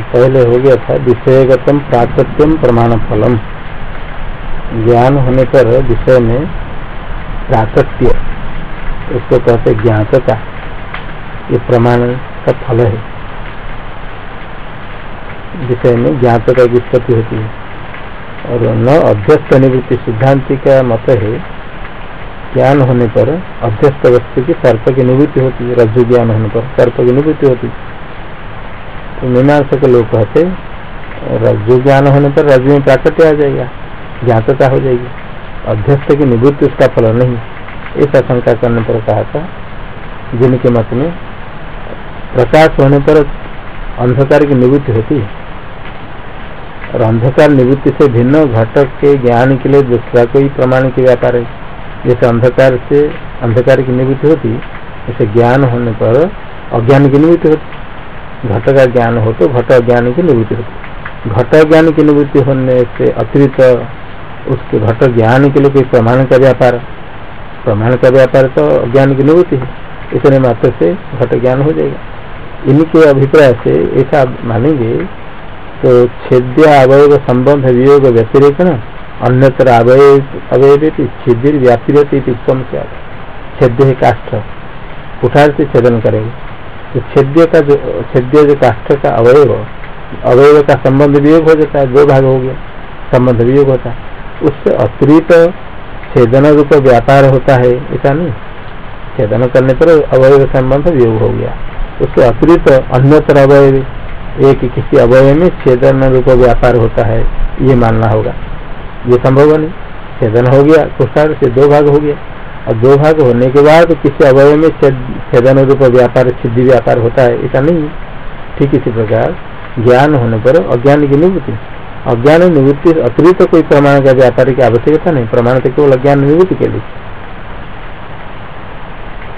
पहले हो गया था, विषयगतम प्राकत्यम प्रमाण फलम ज्ञान होने पर विषय में प्राकत्य उसको कहते ज्ञातता। ये प्रमाण का फल है। विषय में ज्ञातता की उत्पत्ति होती है। और न अध्यस्त निवृत्ति सिद्धांति का मत है, ज्ञान होने पर अध्यस्त वस्तु की सर्प की निवृत्ति होती है। रज्जु ज्ञान होने पर सर्प की निवृत्ति होती है। मीमांसक लोग कहते, रज्जु ज्ञान होने पर रज्जु में प्राकृत्य आ जाएगा, ज्ञातता हो जाएगी। अध्यस्त की निवृत्ति उसका फल नहीं। ऐसा शंका करने पर कहा था, जिनके मत में प्रकाश होने पर अंधकार की निवृत्ति होती है। और अंधकार निवृत्ति से भिन्न घटक के ज्ञान के लिए दूसरा कोई प्रमाण के व्यापार है। जैसे अंधकार से अंधकार की निवृत्ति होती जैसे ज्ञान होने पर अज्ञान की निवृत्ति होती। घट का ज्ञान हो तो घट ज्ञान की निवृत्ति होती घट ज्ञान की निवृत्ति होने से अतिरिक्त उसके घट ज्ञान के लिए कोई प्रमाण का व्यापार, प्रमाण का व्यापार तो ज्ञान की निवृत्ति है। इसने मात्र से घट ज्ञान हो जाएगा। इनके अभिप्राय से ऐसा मानेंगे तो छेद्य अवयव संबंध वियोग व्यतिरेक न अन्यत्र अवयव अवयव छिद्र व्यापी रहती उत्तम क्या छेद्य है काष्ठ। कुठार से छेदन करेंगे। छेद्य का जो, छेद्य जो काष्ठ का अवयव अवयव का संबंध वियोग हो जाता है, दो भाग हो गया संबंध वियोग होता है। उससे अतिरिक्त छेदन रूप व्यापार होता है, ऐसा नहीं। छेदन करने पर अवयव संबंध वियोग हो गया। उससे अतिरिक्त अन्यत्र अवयव, एक किसी अवयव में छेदन रूप व्यापार होता है, ये मानना होगा। ये संभव नहीं। छेदन हो गया कुष्ठार से दो भाग हो गया। और दो भाग होने के बाद किसी अवयव में छेदन रूप व्यापार सिद्धि व्यापार होता है, ऐसा नहीं। ठीक इसी प्रकार, ज्ञान होने पर अज्ञान की निवृत्ति। अज्ञान निवृत्ति अतिरिक्त कोई प्रमाण का व्यापार की आवश्यकता नहीं। प्रमाण तो केवल अज्ञान निवृत्ति के लिए।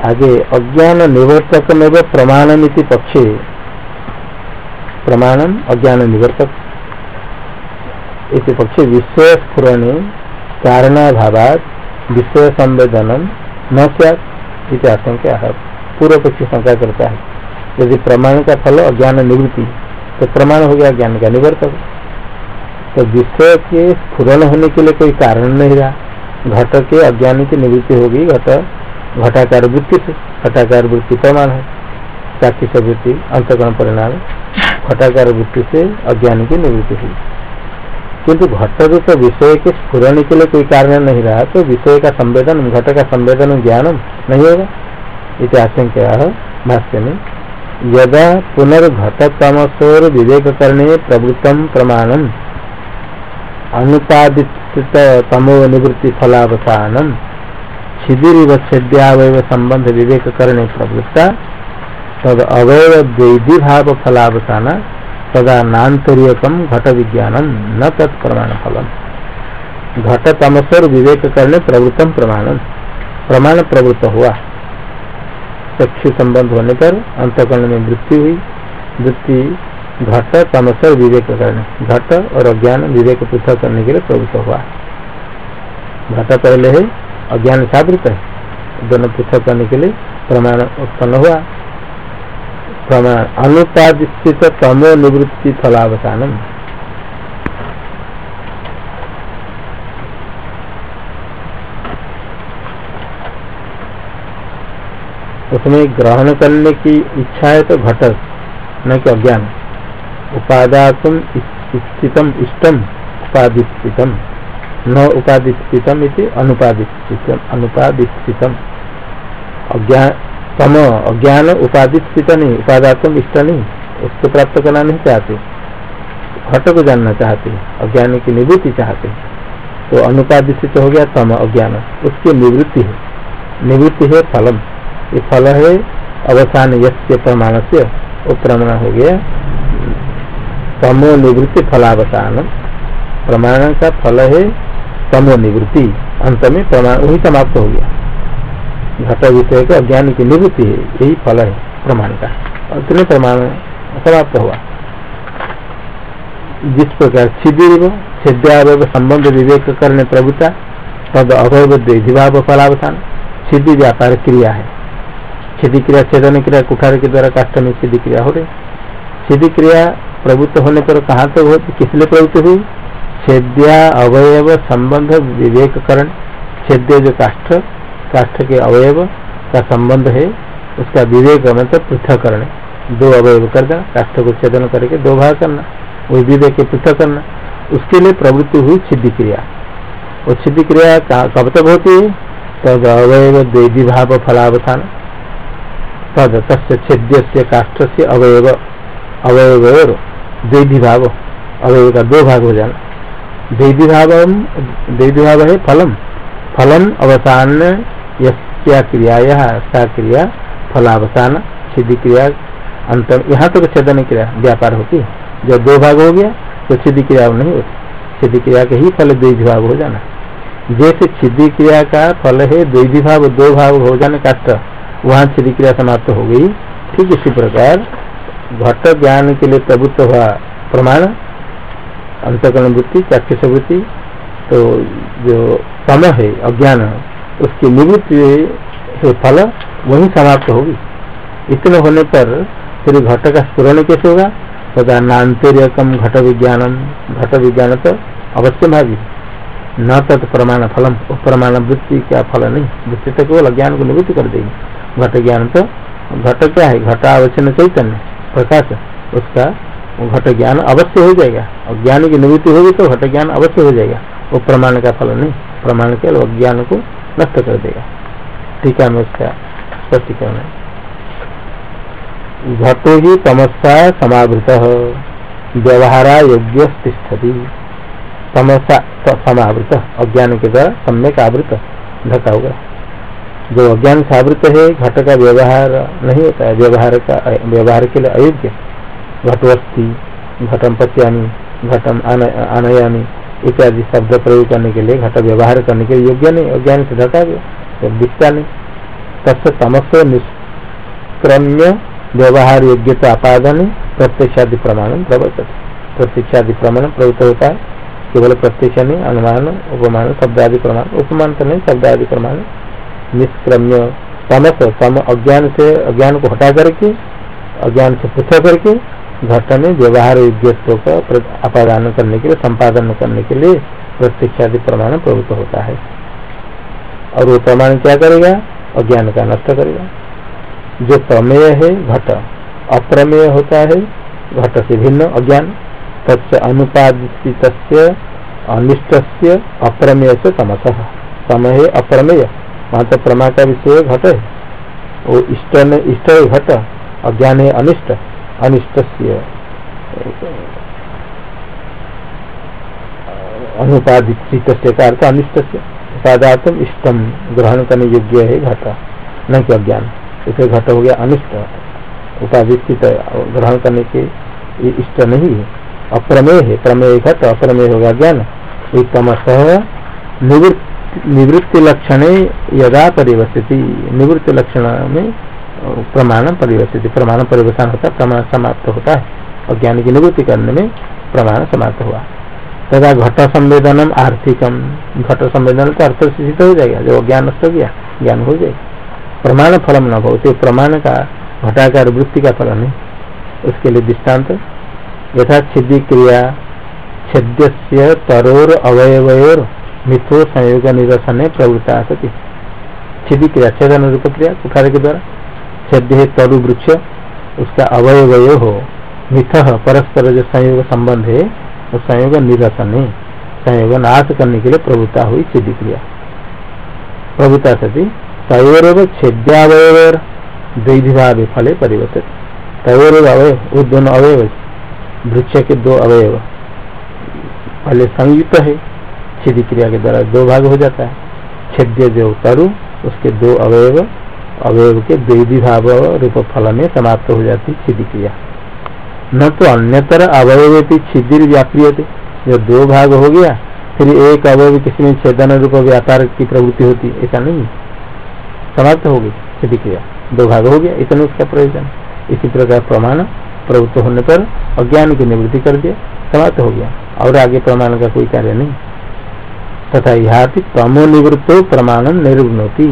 आगे, अज्ञान निवर्तक में प्रमाणमिति पक्षे। प्रमाणम, अज्ञान निवर्तक। इस पक्षे विषय स्फुरणे कारणाभावात विषय संवेदन न क्या आशंका है पूर्व पक्षी शंका करता है यदि प्रमाण का फल अज्ञान निवृत्ति तो प्रमाण हो गया ज्ञान का निवर्तक. तो विषय के स्फुरन होने के लिए कोई कारण नहीं रहा. घट के अज्ञान की निवृत्ति होगी, घट घटाकार वृत्ति से घटाकार वृत्ति प्रमाण है. चाक्षुष वृत्ति अंतकरण परिणाम, घटाकार वृत्ति से अज्ञान की निवृत्ति हुई किंतु घट रूप विषय के स्फुरने के लिए कोई कारण नहीं रहा तो विषय का संवेदन, घट का संवेदन ज्ञान नहीं होगा। इसे आशंका भाष्य में यदा पुनर्घट तमसोर विवेक करने प्रवृत्तम प्रमाणम अनुपादित तमो निवृत्ति फलावसानम छिदिव छेद्यावय संबंध विवेक करने प्रवृत्ता, तद अवयव द्वैधि भाव फलावसाना तदा नान्तरीयकम घट विज्ञानम न तत्प्रमाण फलम घट तमसर विवेक करने प्रवृत्तम प्रमाणम। प्रमाण प्रवृत्त हुआ। चक्षु संबंध होने पर अंतकरण में वृत्ति हुई। वृत्ति घट तमसर विवेक करने, घट और अज्ञान विवेक पृथक करने के लिए प्रवृत्त हुआ। घट पहले है, अज्ञान सावृत है। दोनों पृथक करने के लिए प्रमाण उत्पन्न हुआ। अनुपादित तमो निवृत्ति फलावसान। उसमें ग्रहण करने की इच्छा है तो घटक न कि अज्ञान। उपादातुम स्थितम इष्टम उपाधिस्थितम न उपाधिस्थितम इति अनुपादित अनुपादिस्थितम अज्ञान तम अज्ञान उपाधि स्थित नहीं, उपादात्म इष्ट नहीं, उसको प्राप्त करना नहीं चाहते। घट को जानना चाहते, अज्ञान की निवृत्ति चाहते। तो अनुपादित हो गया तम अज्ञान, उसकी निवृत्ति है। निवृत्ति है फलम। ये फल है अवसान यस्य प्रमाण से वो प्रमाण हो गया। तमो निवृत्ति फलावसान। प्रमाण का फल है तमो निवृत्ति। अंत में प्रमाण वही समाप्त हो गया। घट विषय का अज्ञान की निवृत्ति है, यही फल है, प्रमाण का। उतने प्रमाण समाप्त हुआ। जिस प्रकार छिद्र छिद्यावय संबंध विवेक करने प्रभुता तद अवैव द्विभाव फलावसान, छिद्र व्यापार क्रिया है। छिदी क्रिया छेदन क्रिया कुठार के द्वारा काष्ठ में सिद्धि क्रिया हो रही। सिद्धि क्रिया प्रभुत्व होने पर कहाँ तक होती किस लिए प्रवृत्ति हुई? छेद्या अवयव संबंध विवेककरण छेद्य जो काष्ठ काष्ठ के अवयव का संबंध है, उसका विवेक मतलब पृथककरण दो अवयव कर देना काष्ठ को छेदन करके दो भाग करना, वो विवेक के पृथक करना। उसके लिए प्रवृत्ति हुई छिद्दी क्रिया वो छिद्दी क्रिया कब तक होती है, तद अवयव देवी भाव फलावसान। तद तस् छेद्य से काष्ठ से अवयव अवयव देवी भाव। अवयव का दो भाग हो जाना। देवी भाव देवी भाव है फलम। फलम अवसान क्रिया? सा क्रिया, फलावसान सिद्धि क्रिया अंत यहाँ तक तो छेदन क्रिया, व्यापार होती है। जब दो भाग हो गया तो सिद्धि क्रिया नहीं होती। सिद्धि क्रिया के ही फल द्वैधि भाव हो जाना। जैसे सिद्धि क्रिया का फल है द्वैधि भाव दो भाव हो जाने काष्ट वहाँ सिद्धि क्रिया समाप्त हो गई। ठीक इसी प्रकार, घट ज्ञान के लिए प्रभुत्व हुआ प्रमाण, अंतकरण वृत्ति चाक्षुष वृत्ति तो जो सम है, अज्ञान उसकी निवृत्ति फल वही समाप्त होगी। इतने होने पर फिर घट का स्पूरण कैसे होगा? सदा नान्तरिकम घट विज्ञानम, घट विज्ञान तो अवश्य भावी न तत् प्रमाण फलम प्रमाण वृत्ति क्या फल नहीं? वृत्ति तो केवल अज्ञान को निवृत्ति कर देगी। घट ज्ञान तो घट क्या है? घटा अवश्य चैतन्य, प्रकाश, उसका घट ज्ञान अवश्य हो जाएगा। और ज्ञान की निवृत्ति होगी तो घट ज्ञान अवश्य हो जाएगा। वो प्रमाण का फल नहीं। प्रमाण के अज्ञान को नष्ट कर देगा। टीका में उसका स्पष्टीकरण है। घटो ही तमसा समावृत, व्यवहारा योग्य तिष्ठति। तमसा समावृत, अज्ञान के द्वारा सम्यक आवृत ढका हुआ जो अज्ञान से आवृत है, घट का व्यवहार नहीं होता है। व्यवहार का, व्यवहार के लिए अयोग्य। घटवस्ती घटम पश्यामी घटम आनयामी इत्यादि शब्द प्रयोग करने के लिए, घट व्यवहार करने के योग्य नहीं, अज्ञान से ढका गया तो दिखता नहीं। तस् तमस निष्क्रम्य व्यवहार योग्यता आपादन प्रत्यक्षादि प्रमाण प्रवर्तित। प्रत्यक्षादि प्रमाण प्रवृत्त होता है। केवल प्रत्यक्ष नहीं, अनुमान, उपमान, शब्दादि प्रमाण, उपमान तो नहीं शब्द आदि प्रमाण। निष्क्रम्य तमस तम अज्ञान से अज्ञान को हटा करके, अज्ञान से पृथक करके घट में व्यवहार योग्यत्व का अपादान करने के लिए, संपादन करने के लिए प्रत्यक्षादि प्रमाण प्रवृत्त होता है। और वो प्रमाण क्या करेगा? अज्ञान का नष्ट करेगा। जो प्रमेय है, घट। अप्रमेय होता है, घट से भिन्न अज्ञान। तस्य अनुपादित अनिष्ट से अप्रमेय से तमस तम है अप्रमेय। वहाँ तो प्रमा का विषय घट है। वो इष्ट इष्ट है, घट। अज्ञान है, अनिष्ट। अनिष्ट अनुपादित का अर्थ अनिष्ट से साधातम इष्टम ग्रहण करने योग्य है घट। न कि अज्ञान। इसे घट हो गया अनिष्ट। उपाधिष्ठित ग्रहण करने के इष्ट नहीं है। अप्रमेय है। प्रमेय घट, अप्रमेय होगा ज्ञान। तमस निवृत्ति लक्षण यदा परिवर्तित। निवृत्ति लक्षण में प्रमाण परिवर्तित प्रमाण परिवर्तन होता है प्रमाण समाप्त होता है। और ज्ञान की निवृत्ति करने में प्रमाण समाप्त हुआ। तथा घट संवेदनम आर्थिकम। घट संवेदन तो अर्थ सिद्ध हो जाएगा। जो ज्ञान हो गया, ज्ञान हो जाएगा प्रमाण फलम न भवते। प्रमाण का घटाकार वृत्ति का फल नहीं उसके लिए दृष्टांत यथा छिदी क्रिया छद्य तरोर अवयवयोर मिथो संयोग निरसन प्रवृत्ता सती छिदी क्रिया छेदन रूप क्रिया, कुठार के द्वारा। छद्य तरु वृक्ष उसका अवयवय हो मिथ, परस्पर जो संयोग संबंध है, वो संयोग निरसन है संयोग नाश करने के लिए प्रभुता हुई छिदी क्रिया प्रभुता सती, तयोरव छेद्यावयर द्विभाव फले परिवर्तित। तयोरव अवय वो दोनों अवयव वृक्ष के दो अवयव, पहले संयुक्त है छिदी क्रिया के द्वारा दो भाग हो जाता है। छेद्य जो तरु, उसके दो अवयव अवयव के द्विभाव रूप फल में समाप्त हो जाती छिदी क्रिया न तो अन्यतर अवयव भी छिदिर व्याप्रिय जो दो भाग हो गया, फिर एक अवयव किसी में छेदन रूप व्यापार की प्रवृत्ति होती, ऐसा नहीं। समाप्त हो गई सिद्धि क्रिया दो भाग हो गया, इतना उसका प्रयोजन। इसी प्रकार प्रमाण प्रवृत्त होने पर अज्ञान की निवृत्ति कर दिया, समाप्त हो गया। और आगे प्रमाण का कोई कार्य नहीं। तथा यहाँ तमो निवृत्तो प्रमाण निर्वृणती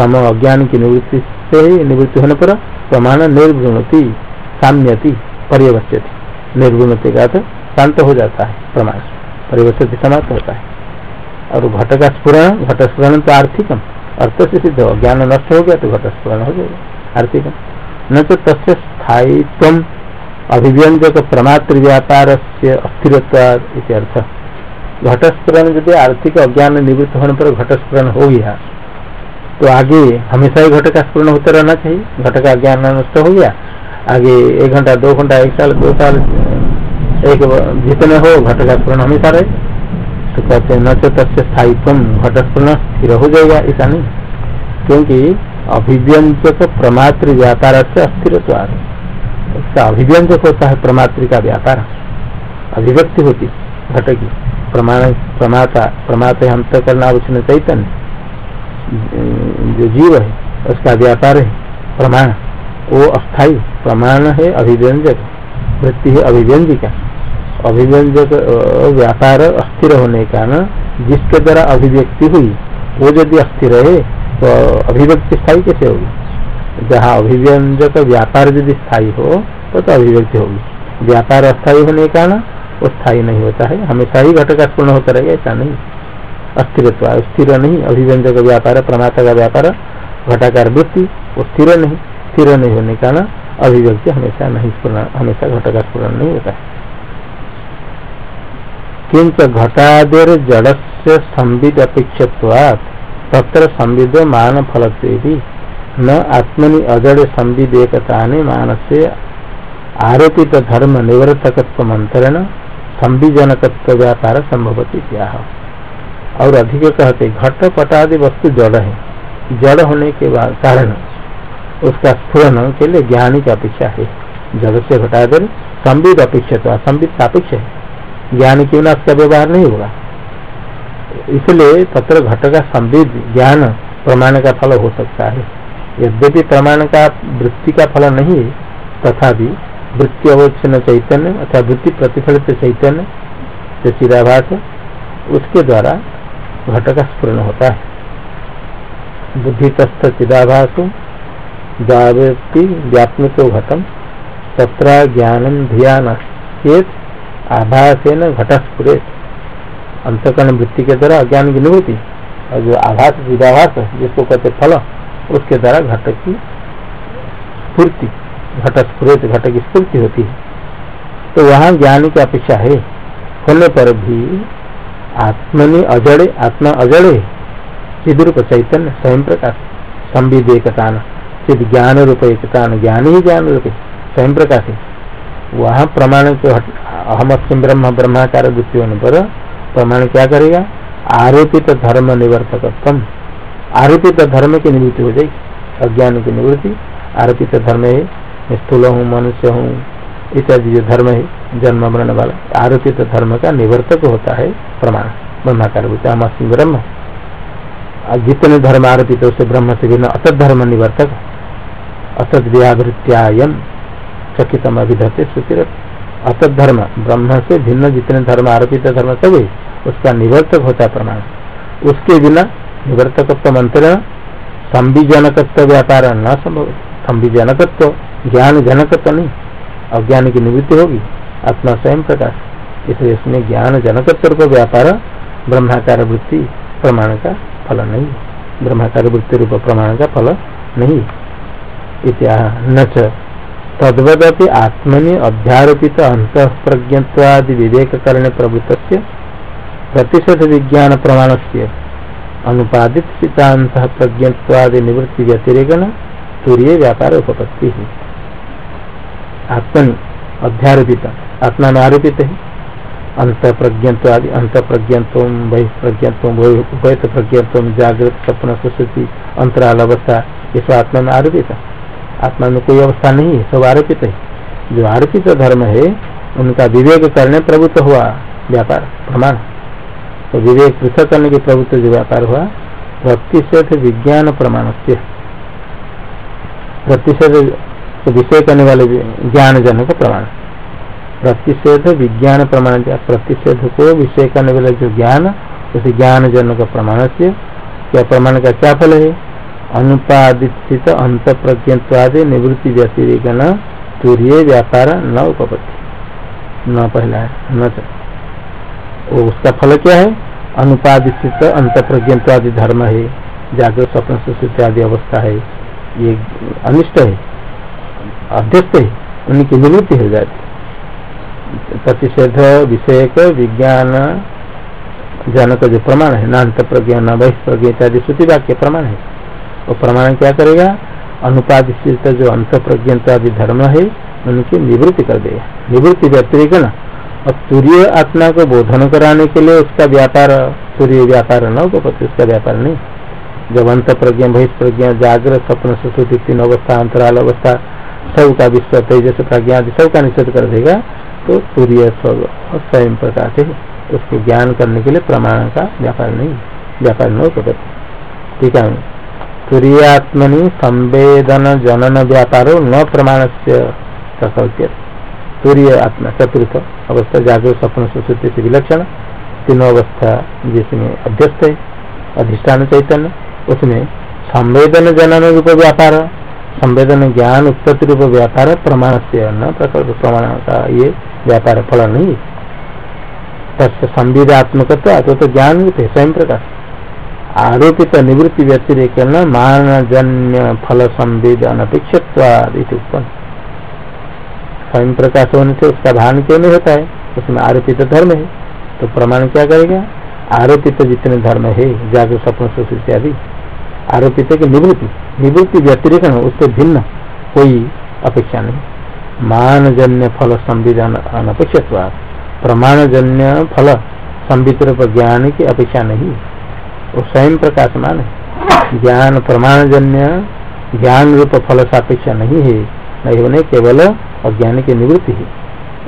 तम अज्ञान की निवृत्ति से निवृत्ति होने पर प्रमाण निर्वृणती साम्यति पर्यवस्यति निर्गुणते का शांत हो जाता है, प्रमाण परिवर्तित समाप्त होता है। और घट का स्फुरण घट स्फुरण तो आर्थिकम। अर्थ से सिद्ध हो, ज्ञान नष्ट हो गया तो घट स्फुरण हो जाएगा, आर्थिकम। न तो तस्य स्थायित्व अभिव्यंजक प्रमात्र व्यापार से अस्थिरत्व अर्थ। घटस्फुरण यदि आर्थिक अज्ञान निवृत्त होने पर घटस्फुरण हो गया तो आगे हमेशा ही घट का स्पूर्ण होते रहना चाहिए। घट का ज्ञान नष्ट हो गया। आगे एक घंटा, दो घंटा, एक साल, दो साल, एक जितने हो घट का स्पूर्ण हमेशा रहे। तो कहते हैं, न तो तस्य स्थायित्व घट स्पूर्ण स्थिर हो जाएगा, ऐसा नहीं। क्योंकि अभिव्यंजक प्रमात्र व्यापार से उसका अभिव्यंजक होता है प्रमात्र का व्यापार। अभिव्यक्ति होती घट की। प्रमाण, प्रमाता प्रमाता अंत करना आवश्यक चैतन्य। जो जीव है उसका व्यापार है प्रमाण। वो अस्थाई प्रमाण है अभिव्यंजक। वृत्ति है अभिव्यंजिका। अभिव्यंजक व्यापार अस्थिर होने का न जिसके द्वारा अभिव्यक्ति हुई वो यदि अस्थिर है तो अभिव्यक्ति स्थायी कैसे होगी? जहाँ अभिव्यंजक व्यापार यदि स्थायी हो तो, तो अभिव्यक्ति होगी। व्यापार अस्थायी होने का न वो स्थायी नहीं होता है। हमेशा ही घटका पूर्ण होता रहेगा ऐसा नहीं। अस्थिरत्व स्थिर नहीं, अभिव्यंजक व्यापार, प्रमाता का व्यापार, घटाकार वृत्ति, वो स्थिर नहीं स्थिर नहीं होने का ना अभिव्यक्ति हमेशा नहीं हमेशा घटका स्पूर्ण नहीं होता है। किंच घटादेर जड़ संविद अपेक्षत्वात्, तत्र संविद मान फल न आत्मनि अजड़ संविद एकता मान से आरोपित धर्म निवर्तकत्व मंत्रण संविजनकत्व व्यापार संभवती क्या और अधिक कहते, घट पटादि वस्तु जड़ है। जड़ होने के कारण उसका स्फुरन के लिए ज्ञानी की अपेक्षा है। जड़ से घटाकर संबित अपेक्षा तो असंबित सापेक्ष है। ज्ञान के बिना उसका व्यवहार नहीं होगा। इसलिए तत्र घट का संबित ज्ञान प्रमाण का फल हो सकता है। यद्यपि प्रमाण का वृत्ति का फल नहीं है तथा वृत्ति अवच्छिन्न चैतन्य अथवा वृत्ति प्रतिफलित चैतन्य जो चिराभास उसके द्वारा घट का स्पूर्ण होता है। बुद्धि तस्थ चिदाभासु व्यात्मिको घटम तथा ज्ञानम धियान चेत आभासेन घट स्फुरेत अंतकरण वृत्ति के द्वारा अज्ञान की निवृत्ति और जो आभास चिदाभास जिसको कहते फल, उसके द्वारा घट की स्फूर्ति घट स्फुरित घट की स्फूर्ति होती है। तो वहाँ ज्ञान की अपेक्षा है। होने पर भी आत्मनि अजड़े, आत्मा अजड़े। सिद्ध रूप चैतन्य स्वयं प्रकाश संविद एकतान सिद्ध ज्ञान रूप एकतान ज्ञान ही ज्ञान रूप स्वयं प्रकाश है। वहाँ प्रमाण को अहम ब्रह्म, ब्रह्माकार द्वितीय होने पर प्रमाण क्या करेगा? आरोपित धर्म निवर्तक आरोपित धर्म की निवृत्ति हो जाएगी। अज्ञान की निवृत्ति। आरोपित धर्म है, स्थूल हूँ, मनुष्य हूँ इत्यादि जो धर्म है, जन्म, मरण वाला आरोपित धर्म का निवर्तक होता है प्रमाण। ब्रह्माकार ब्रह्म। जितने धर्म आरोपित उसे ब्रह्म से भिन्न असत धर्म निवर्तक। असत व्यावृत्यायन चकितम अभिधते सुचिरत असत धर्म, ब्रह्म से भिन्न जितने धर्म आरोपित धर्म सब है, उसका निवर्तक होता है प्रमाण। उसके बिना निवर्तकत्व मंत्र संविजनकत्व व्यापार न संभव। संविजनकत्व ज्ञान जनकत्व नहीं। अज्ञान की निवृत्ति होगी, आत्मा स्वयं प्रकाश। इसलिए इसमें ज्ञान जनकत्व को व्यापार, ब्रह्माकार वृत्ति प्रमाण का फल नहीं। ब्रह्माकार वृत्ति रूप प्रमाण का फल नहीं। न तद्वदपि आत्मनि अध्यारोपित अंत प्रज्ञत्वादि विवेक करने प्रवृत्त प्रतिशत विज्ञान प्रमाण से अनुपादित सिद्धांत प्रज्ञत्वादि निवृत्ति व्यतिरेकन तुरीय व्यापार उपपत्ति। है आत्मनि अध्यारोपित आत्मा में आरोपित है। अंत प्रज्ञत्व आदि अंत प्रज्ञत्व बहिप्रज्ञत्व वैत प्रज्ञत्व जागृत, सपन सुश्रुति अंतराल अवस्था ये सब आत्मा में आरोपित आत्मा में कोई अवस्था नहीं है, सब आरोपित है। जो आरोपित धर्म है, उनका विवेक करने प्रभुत्व हुआ, व्यापार, प्रमाण। तो विवेक पृथक करने के प्रभुत्व जो व्यापार हुआ प्रतिशत विज्ञान प्रमाण प्रतिशत तो विषय करने वाले ज्ञान जनक प्रमाण। प्रतिषेध विज्ञान प्रमाण प्रतिषेध को विषय करने वाले जो ज्ञान, उस ज्ञान जनक प्रमाण से क्या प्रमाण का क्या फल है? अनुपादित अंत प्रज्ञत्वादि निवृत्ति व्यतिरिक न तुरीय व्यापार न उपपत्ति। न पहला है, न उसका फल क्या है? अनुपादित अंत प्रज्ञादि धर्म है। जागृत स्वप्न सुश्रुति आदि अवस्था है। ये अनिष्ट है। अध्यस्त है, उनकी निवृत्ति हो जाती प्रतिषेध विषय विज्ञान, जनक जो प्रमाण है, नान्त प्रज्ञा, न बहिष्प्रज्ञ इत्यादि श्रुति वाक्य प्रमाण है। वो प्रमाण क्या करेगा? अनुपादित जो अंत प्रज्ञादि धर्म है, उनकी निवृत्ति कर देगा। निवृत्ति व्यतिरिक न, और सूर्य आत्मा को बोधन कराने के लिए उसका व्यापार सूर्य व्यापार न हो पति उसका व्यापार नहीं। जब अंत प्रज्ञा बहिष्प्रज्ञा, जागृत, स्वप्न सुश्रुति तीन अवस्था, अंतराल अवस्था सब का विश्व तेजस प्रज्ञा आदि सब का निषेध कर देगा तो सूर्य स्वयं प्रकाश है। उसको ज्ञान करने के लिए प्रमाण का व्यापार नहीं, व्यापार न हो ठीक है? तुरीयात्मनि संवेदन जनन व्यापारो न प्रमाण से तुरीय आत्मा चतुर्थ अवस्था जागरूक स्वप्न सुश्रुति से विलक्षण। तीनों अवस्था जिसमें अध्यस्त है, अधिष्ठान, चैतन्य। उसमें संवेदन जनन रूप व्यापार। संवेदन ज्ञान उत्पत्ति रूप व्यापार प्रमाण से न? प्रकल्प प्रमाण का ये व्यापार फल नहीं। तस्य संविधात्मक तो ज्ञान रूप है स्वयं प्रकाश। आरोपित निवृत्ति व्यतिरेक मान जन्य फल संवेद अनपेक्षित्वाद स्वयं प्रकाश होने से उसका भान क्यों नहीं होता है? उसमें आरोपित धर्म है। तो प्रमाण क्या करेगा? आरोपित जितने धर्म है जागृत सपन इत्यादि आरोपित की निवृत्ति निवृत्ति व्यतिरिक उससे भिन्न कोई अपेक्षा नहीं। मानजन्य फल संविधान अनपेक्षित प्रमाणजन्य फल संवित ज्ञान की अपेक्षा नहीं। वो स्वयं प्रकाशमान है। ज्ञान प्रमाणजन्य ज्ञान रूप फल सापेक्षा नहीं है। नहीं होने केवल अज्ञान की निवृत्ति है।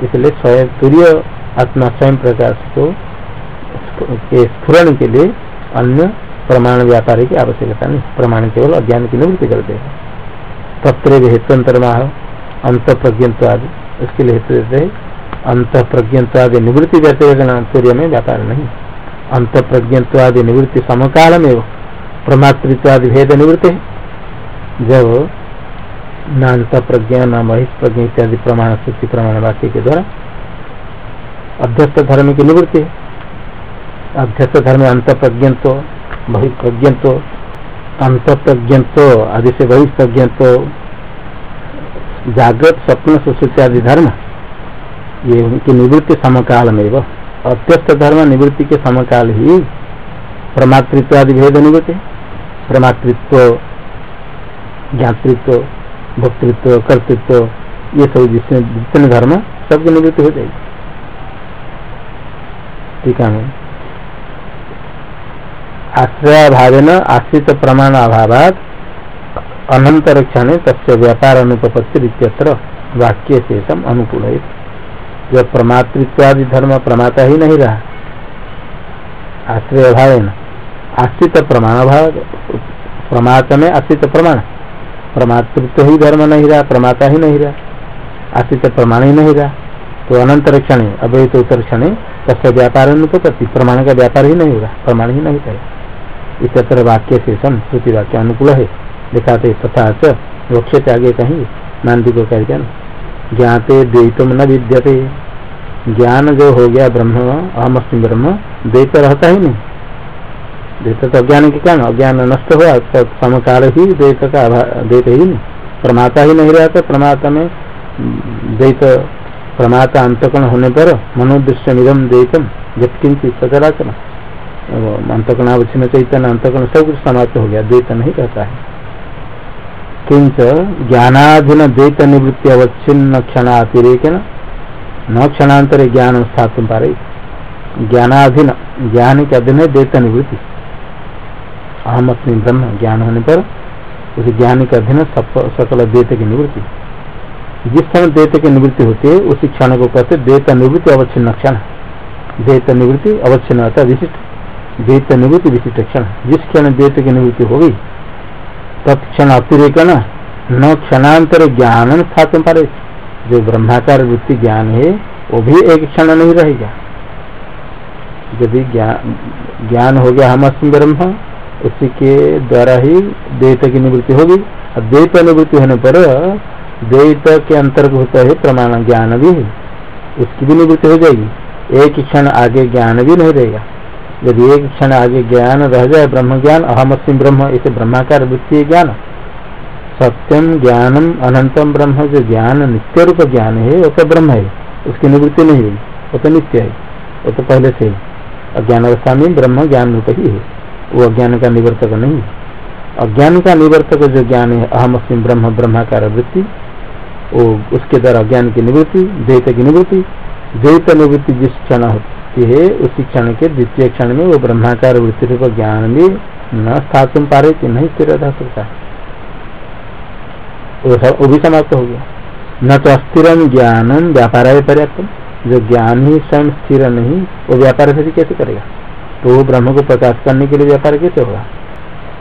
इसलिए स्वयं सूर्य आत्मा स्वयं प्रकाश को स्फुरण के लिए अन्य प्रमाण व्यापारी की आवश्यकता नहीं प्रमाण केवल अज्ञान की निवृत्ति करते हैं तत्र हेतुअंतर अंत प्रज्ञत्वादि उसके लिए हेतु देते अंत प्रज्ञत्वादि निवृत्ति व्यतिरिक्त सूर्य में व्यापार नहीं। अंत प्रज्ञत्वादि निवृत्ति समकाल में प्रमातृत्वादि भेद निवृत्ति है। जब नान्त प्रज्ञा न महिष प्रज्ञा इत्यादि प्रमाण सूची प्रमाण वाक्य के द्वारा अध्यस्त धर्म की निवृत्ति है। अध्यस्त धर्म अंत प्रज्ञंतो बहिप्रज्ञंतो अंत प्रज्ञंतो आदि से बहिप्रज्ञंतो जागृत स्वप्न सुश्रुति आदि धर्म ये उनकी निवृत्ति समकाल में वह अत्यस्त धर्म निवृत्ति के समकाल ही प्रमातृत्व आदि भेद निवृत्ति प्रमातृत्व ज्ञातृत्व भक्तृत्व कर्तृत्व ये सब जिसमें जितने धर्म सबकी निवृत्ति हो जाएगी ठीक है आश्रयाभाव न आश्रित प्रमाण अभाव अनंतर तस्य व्यापार अनुपत्ति वाक्य से अनुकूल जब प्रमातृत्वादि धर्म प्रमाता ही नहीं रहा। आश्रय अभाव आश्रित प्रमाण अभाव प्रमाता में आश्रित प्रमाण प्रमातृत्व ही धर्म नहीं रहा, प्रमाता ही नहीं रहा। आश्रित प्रमाण ही नहीं रहा। तो अनंतर क्षण अवैत उत्तर क्षण तस्य व्यापार अनुपति प्रमाण का व्यापार ही नहीं होगा प्रमाण ही नहीं कहे तरह वाक्य सन श्रुति वाक्य अनुकूल है। दिखाते तथा वक्ष्य आगे कहीं नांदी को कहते हैं ज्ञाते द्वैतम न विद्यते। ज्ञान जो हो गया ब्रह्म अहम अस्म ब्रह्म, द्वैत रहता ही नहीं। द्वैत तो अज्ञान के कारण, अज्ञान नष्ट हुआ तो समकाल ही द्वैत का द्वैत ही नहीं। प्रमाता ही नहीं रहता प्रमाता में द्वैत प्रमाता अंतकण होने पर मनोदृश्य निगम द्वैतम जब किंचित सचराचर अंतकणावच्छिन्न चैतन्य अंतकण सब कुछ समाप्त हो गया। द्वैत नहीं कहता है। किंच ज्ञानाधीन द्वैत निवृत्ति अवच्छिन्न क्षण क्षणातिरेक न क्षणांतर ज्ञान स्थापन पारे ज्ञानाधीन, ज्ञान के अधीन है द्वैत निवृत्ति। अहम अपनी ब्रह्म ज्ञान होने पर उस ज्ञान के अधीन सकल द्वैत की निवृत्ति। जिस क्षण द्वैत की निवृत्ति होती है, उसी क्षण को कहते द्वैत निवृत्ति अवच्छिन्न क्षण। द्वैत निवृत्ति अवच्छिन्न अर्थात विशिष्ट। द्वैत निवृत्ति विशिष्ट क्षण जिस क्षण द्वैत की निवृत्ति होगी तत्क्षण अतिरेक न। क्षणांतर ज्ञान स्थापन पारे। जो ब्रह्माकार वृत्ति ज्ञान है, वो भी एक क्षण नहीं रहेगा। यदि ज्ञान हो गया हम अस्म ब्रह्म, उसी के द्वारा ही द्वैत की निवृत्ति होगी। और द्वैत निवृत्ति होने पर द्वैत के अंतर्गत है, प्रमाण ज्ञान भी है। उसकी भी निवृत्ति हो जाएगी। एक क्षण आगे ज्ञान भी नहीं रहेगा। यदि एक क्षण आगे ज्ञान रह जाए ब्रह्म ज्ञान अहमस्म ब्रह्म, इसे ब्रह्माकार वृत्ति ज्ञान। सत्यम ज्ञानम अनंतम ब्रह्म, जो ज्ञान, नित्य रूप ज्ञान है, वो तो ब्रह्म है, उसकी निवृत्ति नहीं हुई, वो तो नित्य है, वो तो पहले से ही। अज्ञान अवस्था में ब्रह्म ज्ञान रूप ही है, वो अज्ञान का निवर्तक नहीं अज्ञान का निवर्तक जो ज्ञान है अहम अस्म ब्रह्म, ब्रह्माकार वृत्ति, वो उसके द्वारा अज्ञान की निवृत्ति, द्वैत की निवृत्ति, द्वैत निवृत्ति जिस क्षण होती है, उसी क्षण के द्वितीय क्षण में वो ब्रह्माकार वृत्ति रूप ज्ञान भी न स्थातुम पारे कि नहीं स्थिर रह सकता वो भी समाप्त हो गया। न तो अस्थिर ज्ञानम व्यापार है पर्याप्त जो ज्ञान ही स्वयं स्थिर नहीं, वो व्यापार फिर कैसे करेगा? तो ब्रह्म को प्रकाश करने के लिए व्यापार कैसे होगा?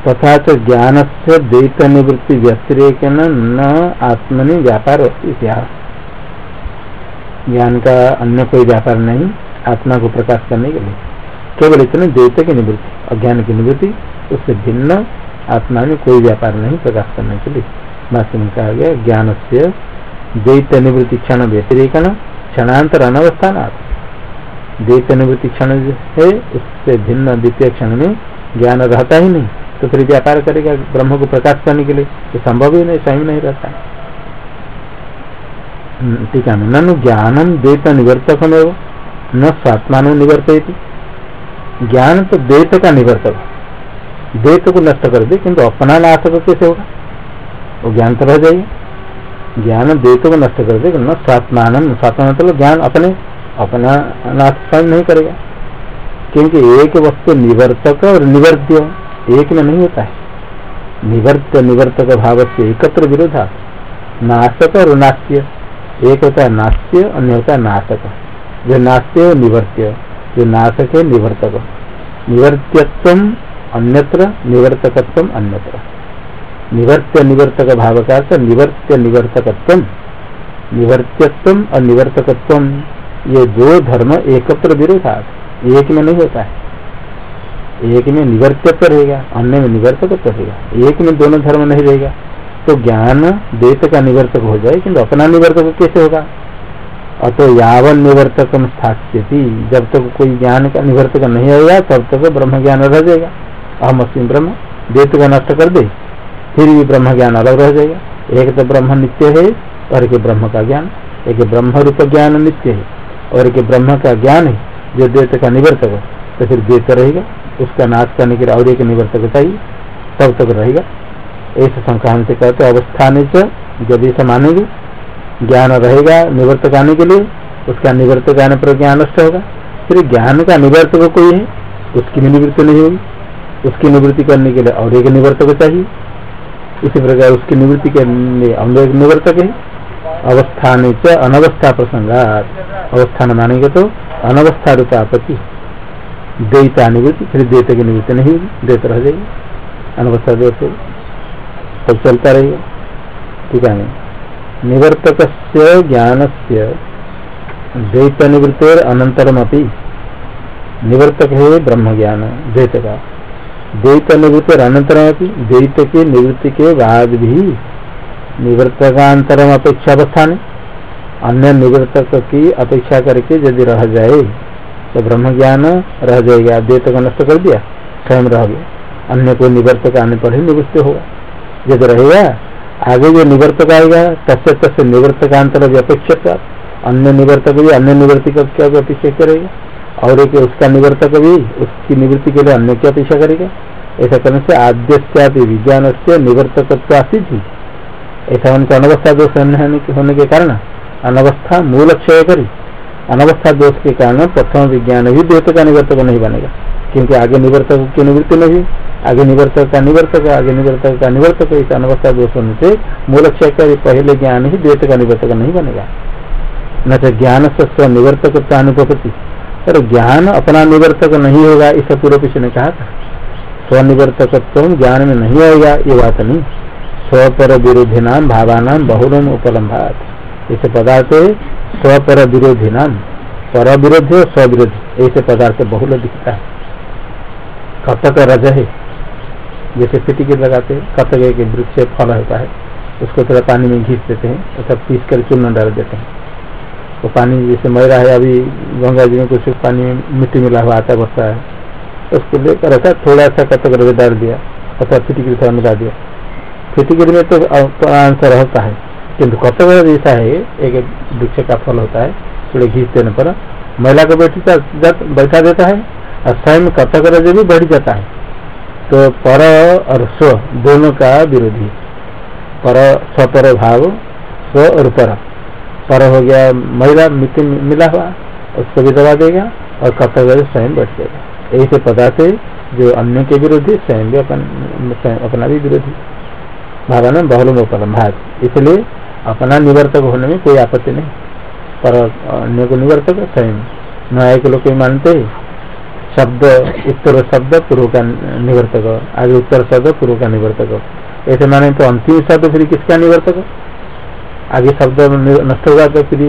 तथा तो ज्ञान से द्वैत निवृत्ति व्यतिरेक न आत्मनि व्यापार इतिहास ज्ञान का अन्य कोई व्यापार नहीं। आत्मा को प्रकाश करने के लिए। केवल इतने द्वैत की निवृत्ति अज्ञान की निवृत्ति उससे भिन्न आत्मा में कोई व्यापार नहीं प्रकाश करने के लिए। भाष्य में कहा गया ज्ञान से द्वैत निवृत्ति क्षण व्यतिरेक क्षणांतर अनवस्थान द्वैत निवृत्ति क्षण है उससे भिन्न द्वितीय क्षण में ज्ञान रहता ही नहीं तो फिर व्यापार करेगा ब्रह्म को प्रकाश करने के लिए तो संभव ही नहीं सही नहीं रहता। हम्म, ठीक है ननु ज्ञानम द्वैत निवर्तक न स्वात्मान निवर्त ज्ञान तो द्वैत का निवर्तक द्वैत को नष्ट कर दे, किंतु अपना नाशक कैसे होगा? वो ज्ञान तो रह जाएगा। ज्ञान द्वैत को नष्ट कर दे न स्वात्मान स्वात्मा मतलब ज्ञान अपने, अपना नाश स्वयं नहीं करेगा। क्योंकि एक वस्तु निवर्तक और निवर्त्य, एक में नहीं होता है। निवर्त्य, निवर्तक भाव से एकत्र विरोधा नाशक और नाश्य, एक होता है नाश्य, अन्य होता है नाशक। जो है निवर्त्य, जो नाशक है निवर्तक। निवर्त्यत्व अन्यत्र, निवर्तकत्व अन्यत्र। निवर्त्य निवर्तक भाव का अर्थ निवर्त्य निवर्तकत्व। निवर्त्यत्व और निवर्तकत्व, ये दो धर्म एकत्र विरोधा एक में नहीं होता है। एक में निवर्त्यत्व रहेगा, अन्य में निवर्तकत्व रहेगा। एक में दोनों धर्म नहीं रहेगा। तो ज्ञान द्वैत का निवर्तक हो जाए, किंतु अपना निवर्तक कैसे होगा? अतो यावन निवर्तक स्थाप्यति जब तक कोई ज्ञान का निवर्तक नहीं आएगा, तब तक ब्रह्म ज्ञान रह जाएगा। अहम अस्म ब्रह्म द्वैत का नष्ट कर दे, फिर भी ब्रह्म ज्ञान अलग रह जाएगा। एक तो ब्रह्म नित्य है, और एक ब्रह्म का ज्ञान। एक ब्रह्म रूप ज्ञान नित्य है, और एक ब्रह्म का ज्ञान है, जो द्वैत का निवर्तक तो फिर द्वैत रहेगा। उसका नाश करने के लिए और एक निवर्तक चाहिए, तब तक रहेगा। ऐसे संक्रांत से कहते अवस्थान जब ऐसा मानेंगे ज्ञान रहेगा निवर्तक आने के लिए, उसका निवर्तक आने पर ज्ञान नष्ट होगा। फिर ज्ञान का निवर्तक कोई है? उसकी भी निवृत्ति नहीं होगी। उसकी निवृत्ति करने के लिए और एक निवर्तक चाहिए। इसी प्रकार उसकी निवृत्ति के लिए निवर्तक है। अवस्थान अनवस्था प्रसंगात। अवस्थान मानेंगे तो अनवस्था रूप आपत्ति। द्वैता निवृत्ति, फिर द्वैत की निवृत्ति नहीं होगी। द्वैत रह जाएगी। अनवस्था दोष तब चलता रहेगा। ठीक है निवर्तक ज्ञान से द्वैत निवृत्ति अनंतरम निवर्तक है ब्रह्म ज्ञान द्वैत का द्वैत निवृत्ति अनंतरम द्वैत के निवृत्ति के बाद भी निवर्तकांतरम अपेक्षा अवस्थान अन्य निवर्तक की अपेक्षा करके यदि रह जाए तो ब्रह्म ज्ञान रह जाएगा द्वैत को नष्ट कर दिया, स्वयं रह गया। अन्य कोई निवर्तक आने पर ही निवृत्त होगा। यदि रहेगा आगे जो निवर्तक आएगा, तस्य तस्य निवर्तकांतर अपेक्षा अन्य निवर्तक भी, अन्य निवर्ति का अपेक्षा करेगा? और एक उसका निवर्तक भी, उसकी निवृत्ति के लिए अन्य की अपेक्षा करेगा? ऐसा करने से आद्य विज्ञान से निवर्तक सिद्धि ऐसा उनका अनवस्था दोष होने के कारण अनवस्था मूल क्षय करी। अनवस्था दोष के कारण प्रथम विज्ञान भी द्वैत का निवर्तक नहीं बनेगा। क्योंकि आगे निवर्तक की निवृत्ति नहीं, आगे निवर्तक का निवर्तक, आगे निवर्तक का निवर्तक, इस अनवस्था दोष होने से मूल क्षय पहले ज्ञान ही द्वैत का निवर्तक नहीं बनेगा। न तो ज्ञान से स्वनिवर्तक अनुपति पर ज्ञान अपना निवर्तक नहीं होगा, इसे पूर्व पीछे ने कहा था। स्वनिवर्तकत्व ज्ञान में नहीं आएगा, ये बात नहीं। स्वपर विरोधी नाम भावानाम बहुलम उपलम्भात। ऐसे पदार्थ स्वपर विरोधी नाम पर विरोधी और स्वविरोधी ऐसे पदार्थ बहुल दिखता है। कतक रज है। जैसे फिटी के लगाते हैं कतक एक वृक्ष फल होता है। उसको थोड़ा पानी में घीस देते हैं तथा पीस कर चूर्ण डाल देते हैं। वो पानी जैसे मैरा है, अभी गंगा जी में कुछ पानी में मिट्टी मिला हुआ आता बसता है। तो उसको लेकर रखा थोड़ा सा कतक रवे डाल दिया अथवा फिटिकरी थोड़ा मिला दिया। फिटिकरी में तो आंसर रहता है। किंतु कतक जैसा है, एक वृक्ष का फल होता है, थोड़े घीस देने पर। महिला को बैठी बैठा देता है और स्वयं कथक रज भी बढ़ जाता है। तो पर और स्व दोनों का विरोधी। पर स्वपर भाव, स्व और पर। पर हो गया महिला मिट्टी मिला हुआ, उसको भी दबा देगा और कर्तव्य स्वयं बढ़ जाएगा। ऐसे पदार्थ जो अन्य के विरोधी, स्वयं भी अपन अपना भी विरोधी। भावना बहुल उपलम भाग इसलिए अपना निवर्तक होने में कोई आपत्ति नहीं। पर अन्य को निवर्तक, स्वयं। न्याय के लोग मानते शब्द, उत्तर शब्द, पूर्व का निवर्तक। आगे उत्तर शब्द, पूर्व का निवर्तक। ऐसे माने तो अंतिम शब्द फिर किसका निवर्तक? आगे शब्द नष्ट होगा तो फिर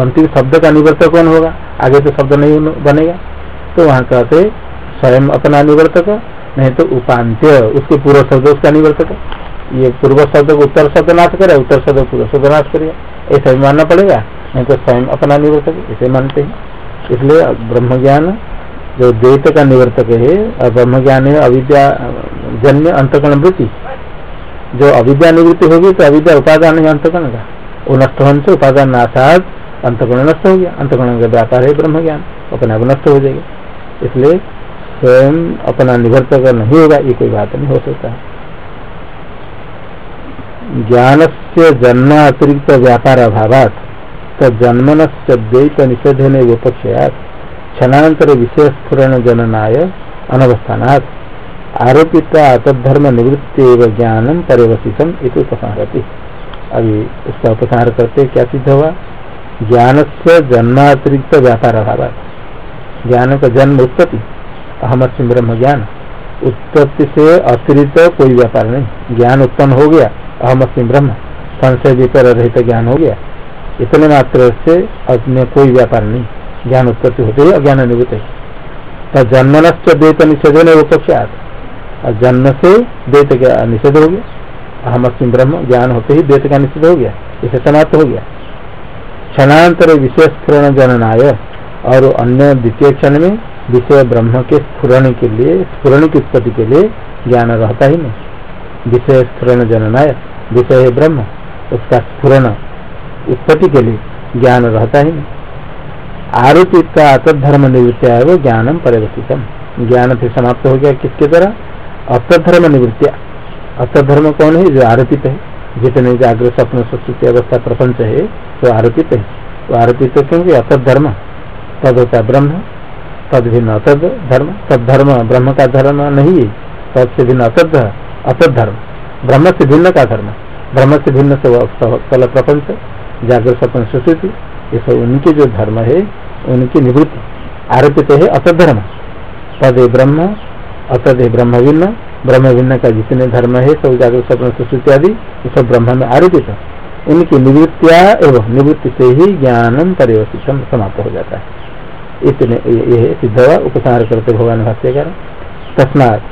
अंतिम शब्द का निवर्तक कौन होगा? आगे तो शब्द नहीं बनेगा। तो वहाँ कहते स्वयं अपना निवर्तक, नहीं तो उपांत्य। उसके पूर्व शब्द, उसका निवर्तक। ये पूर्व शब्द को उत्तर शब्द नाश करे उत्तर शब्द पूर्व शब्द नाश करेगा। ऐसा भी मानना पड़ेगा। नहीं तो स्वयं अपना निवर्तक, ऐसे मानते हैं। इसलिए ब्रह्म ज्ञान जो द्वैत का निवर्तक है और ब्रह्म ज्ञान है अविद्या जन्य अंतकरण वृत्ति। जो अविद्या निवृत्ति होगी तो अविद्या उपादान है अंतकरण का। वो नष्ट होने से उपादान नाशाद अंतगुण नष्ट हो गया। अंतगुण का व्यापार है ब्रह्म ज्ञान अपने आप नष्ट हो जाएगा। इसलिए स्वयं अपना निवर्तक नहीं होगा, ये कोई बात नहीं हो सकता। ज्ञान से जन्म अतिरिक्त व्यापार अभाव तो जन्मन से द्वैत निषेधन विपक्षयात। क्षणांतर विषय स्फुरण जननाय अनवस्थानात् आरोपित आतधर्म निवृत्ति ज्ञानम परिवसितम इति उपसंहति अभी उसका उपसार करते क्या सिद्ध हुआ? ज्ञान से जन्मातिरिक्त व्यापार अभाव ज्ञान का जन्म उत्पत्ति। अहम ब्रह्म ज्ञान उत्पत्ति से अतिरिक्त कोई व्यापार नहीं। ज्ञान उत्पन्न हो गया। अहम ब्रह्म। संशय रहित ज्ञान हो गया। इतने मात्र से अपने कोई व्यापार नहीं। ज्ञान उत्पत्ति होते ही अज्ञान निवृत्त है। तो जन्मनश्च द्वैत निषेध ने वो पक्षात जन्म से द्वैत निषेध हो गया। अहम अस्म ब्रह्म, ज्ञान होते ही द्वैत का निश्चित हो गया। इसे समाप्त हो गया। क्षणांतर विषय स्फुरण जननाय और अन्य द्वितीय क्षण में विषय ब्रह्म के स्फुरण के लिए, स्फुरण की उत्पत्ति के लिए ज्ञान रहता ही नहीं। विषय स्फुरण जननाय, विषय ब्रह्म, उसका स्फुरण उत्पत्ति के लिए ज्ञान रहता ही नहीं। आरोपित का अतधर्म निवृत्तिया है वो ज्ञानम परिवर्तितम। ज्ञान फिर समाप्त हो गया किसके द्वारा? अतधर्म निवृत्तिया धर्म कौन है? जो आरोपित है। जितने जागृत स्वप्न सुश्रुति अवस्था, प्रपंच है, वो आरोपित है। वो आरोपित क्योंकि अतत धर्म। तद होता है ब्रह्म। तद भिन्न अतद धर्म। तद धर्म ब्रह्म का धर्म नहीं है। तद से भिन्न अतद अतद धर्म। ब्रह्म से भिन्न का धर्म। ब्रह्म से भिन्न से प्रपंच। जागृत स्वप्न सुश्रुति ये सब उनके जो धर्म है, उनकी निवृत्ति। आरोपित है अतद धर्म। तद ब्रह्म अतद ब्रह्म भिन्न ब्रह्म भिन्न का जितने धर्म है, सब जागृत स्वप्न सुश्रुति आदि सब ब्रह्म में आरोपित उनकी निवृत्तिया एवं निवृत्ति से ही ज्ञानम परिवर्तित समाप्त हो जाता है। इतने ये सिद्ध उपसार करते भगवान भाष्यकार। तस्मात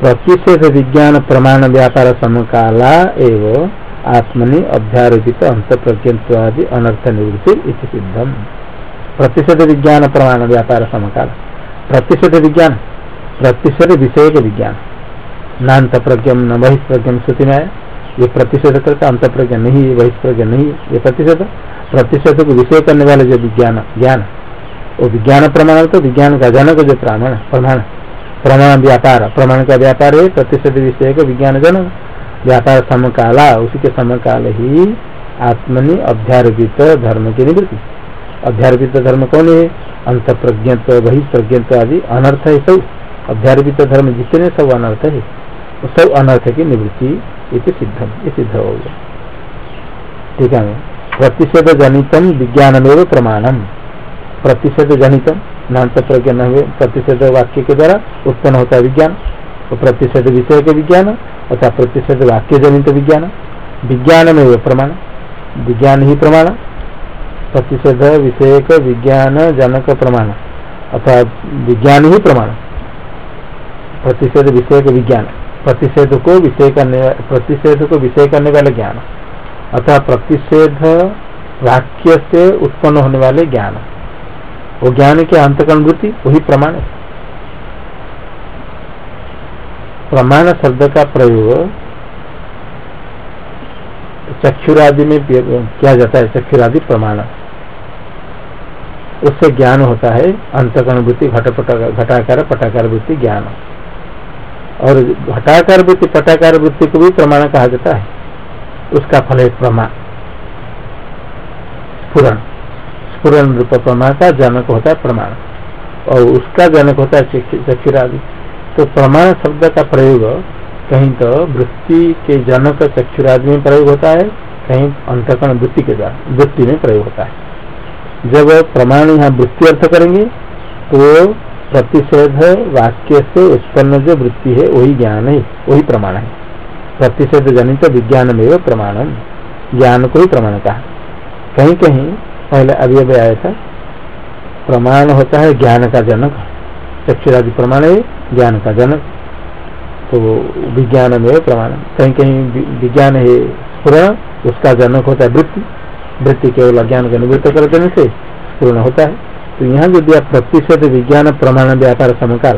प्रतिषेध विज्ञान प्रमाण व्यापार समकाला एवं आत्मनि अध्यारोपित अंत प्रज्ञादि अनर्थ निवृत्ति सिद्धम। प्रतिषेध विज्ञान प्रमाण व्यापार समकाल। प्रतिषेध विज्ञान। प्रतिषेध विषय के विज्ञान। नान्त प्रज्ञम न बहिष्प्रज्ञम श्रुति में ये प्रतिषेध करता अंत प्रज्ञा नहीं है बहिष्प्रज्ञा नहीं है ये प्रतिशत। प्रतिषेध को विषय करने वाले जो विज्ञान, ज्ञान। वो विज्ञान प्रमाण तो विज्ञान का जनक जो प्रमाण प्रमाण। प्रमाण व्यापार। प्रमाण का व्यापार है प्रतिषेध विषय का विज्ञान जनक। व्यापार समकाला, उसी के समकाल ही आत्मनि अध्यारोपित धर्म की निवृत्ति। अध्यारोपित धर्म कौन है? अंत प्रज्ञत्व बहिष्प्रज्ञत्व आदि अनर्थ है सब। अध्यारोपित धर्म जितने सब अनर्थ है सब अनर्थ की निवृत्ति इति सिद्धम ये सिद्ध हो गया। ठीक है प्रतिषेध जनितम विज्ञानमेव प्रमाणम। प्रतिषेध जनितम प्रज्ञान प्रतिषेध वाक्य के द्वारा उत्पन्न होता है विज्ञान। तो प्रतिषेध विषय के विज्ञान अथवा प्रतिषेध वाक्य जनित विज्ञान विज्ञान में प्रमाण, विज्ञान ही प्रमाण प्रतिषेध विषय विज्ञान जनक प्रमाण अथवा विज्ञान ही प्रमाण प्रतिषेध विषय के विज्ञान प्रतिषेध को विषय करने प्रतिषेध को विषय करने वाले ज्ञान अथवा प्रतिषेध वाक्य से उत्पन्न होने वाले ज्ञान, वो ज्ञान के अंतकरण वृत्ति, वही प्रमाण है। प्रमाण शब्द का प्रयोग चक्षुरादि में किया जाता है, चक्षुरादि प्रमाण। उससे ज्ञान होता है, अंतकरण वृत्ति घटाकार, पटाकार वृत्ति ज्ञान। और घटाकार वृत्ति, पटाकार वृत्ति को भी प्रमाण कहा जाता है। उसका फल है प्रमा। स्फुरन। स्फुरन रूप प्रमा का जनक होता है प्रमाण और उसका जनक होता है चक्षुरादि। तो प्रमाण शब्द का प्रयोग कहीं तो वृत्ति के जनक चक्षुरादि में प्रयोग होता है, कहीं अंतकरण वृत्ति के वृत्ति में प्रयोग होता है। जब प्रमाण यहाँ वृत्ति अर्थ करेंगे तो प्रतिषेध वाक्य से उत्पन्न जो वृत्ति है, वही ज्ञान है, वही प्रमाण है। प्रतिषेध जनित विज्ञान में प्रमाण ज्ञान को ही प्रमाण कहा। कहीं कहीं पहले अभी अभी आया था, प्रमाण होता है ज्ञान का जनक, चक्षुरादि प्रमाण है ज्ञान का जनक तो विज्ञान में प्रमाण। कहीं कहीं विज्ञान है पूर्ण उसका जनक होता है वृत्ति। वृत्ति केवल अज्ञान का निवृत्त कर देने से पूर्ण होता है। तो यहाँ जो दिया प्रतिशत विज्ञान प्रमाण व्यापार समकाल,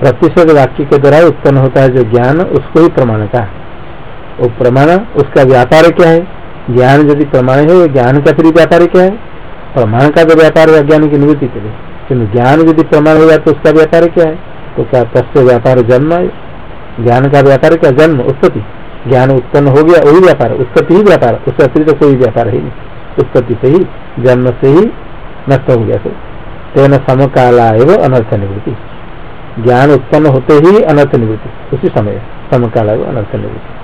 प्रतिशत वाक्य के द्वारा उत्पन्न होता है जो ज्ञान, उसको ही प्रमाण का वो प्रमाण, उसका व्यापार क्या है? ज्ञान यदि प्रमाण है, ज्ञान का फिर व्यापार क्या है? प्रमाण का तो व्यापार है अज्ञान की निवृत्ति के लिए। ज्ञान यदि प्रमाण होगा तो उसका व्यापार क्या है? तो क्या तस्य व्यापार जन्म, ज्ञान का व्यापार क्या? जन्म, उत्पत्ति। ज्ञान उत्पन्न हो गया, वही व्यापार। उत्पत्ति ही व्यापार। उससे अतिरिक्त तो कोई व्यापार ही नहीं। उत्पत्ति से ही, जन्म से ही नष्ट हो गया तेना समकाला एवं अनर्थ निवृत्ति। ज्ञान उत्पन्न होते ही अनर्थ निवृत्ति। उसी समय समकाला अनर्थ निवृत्ति।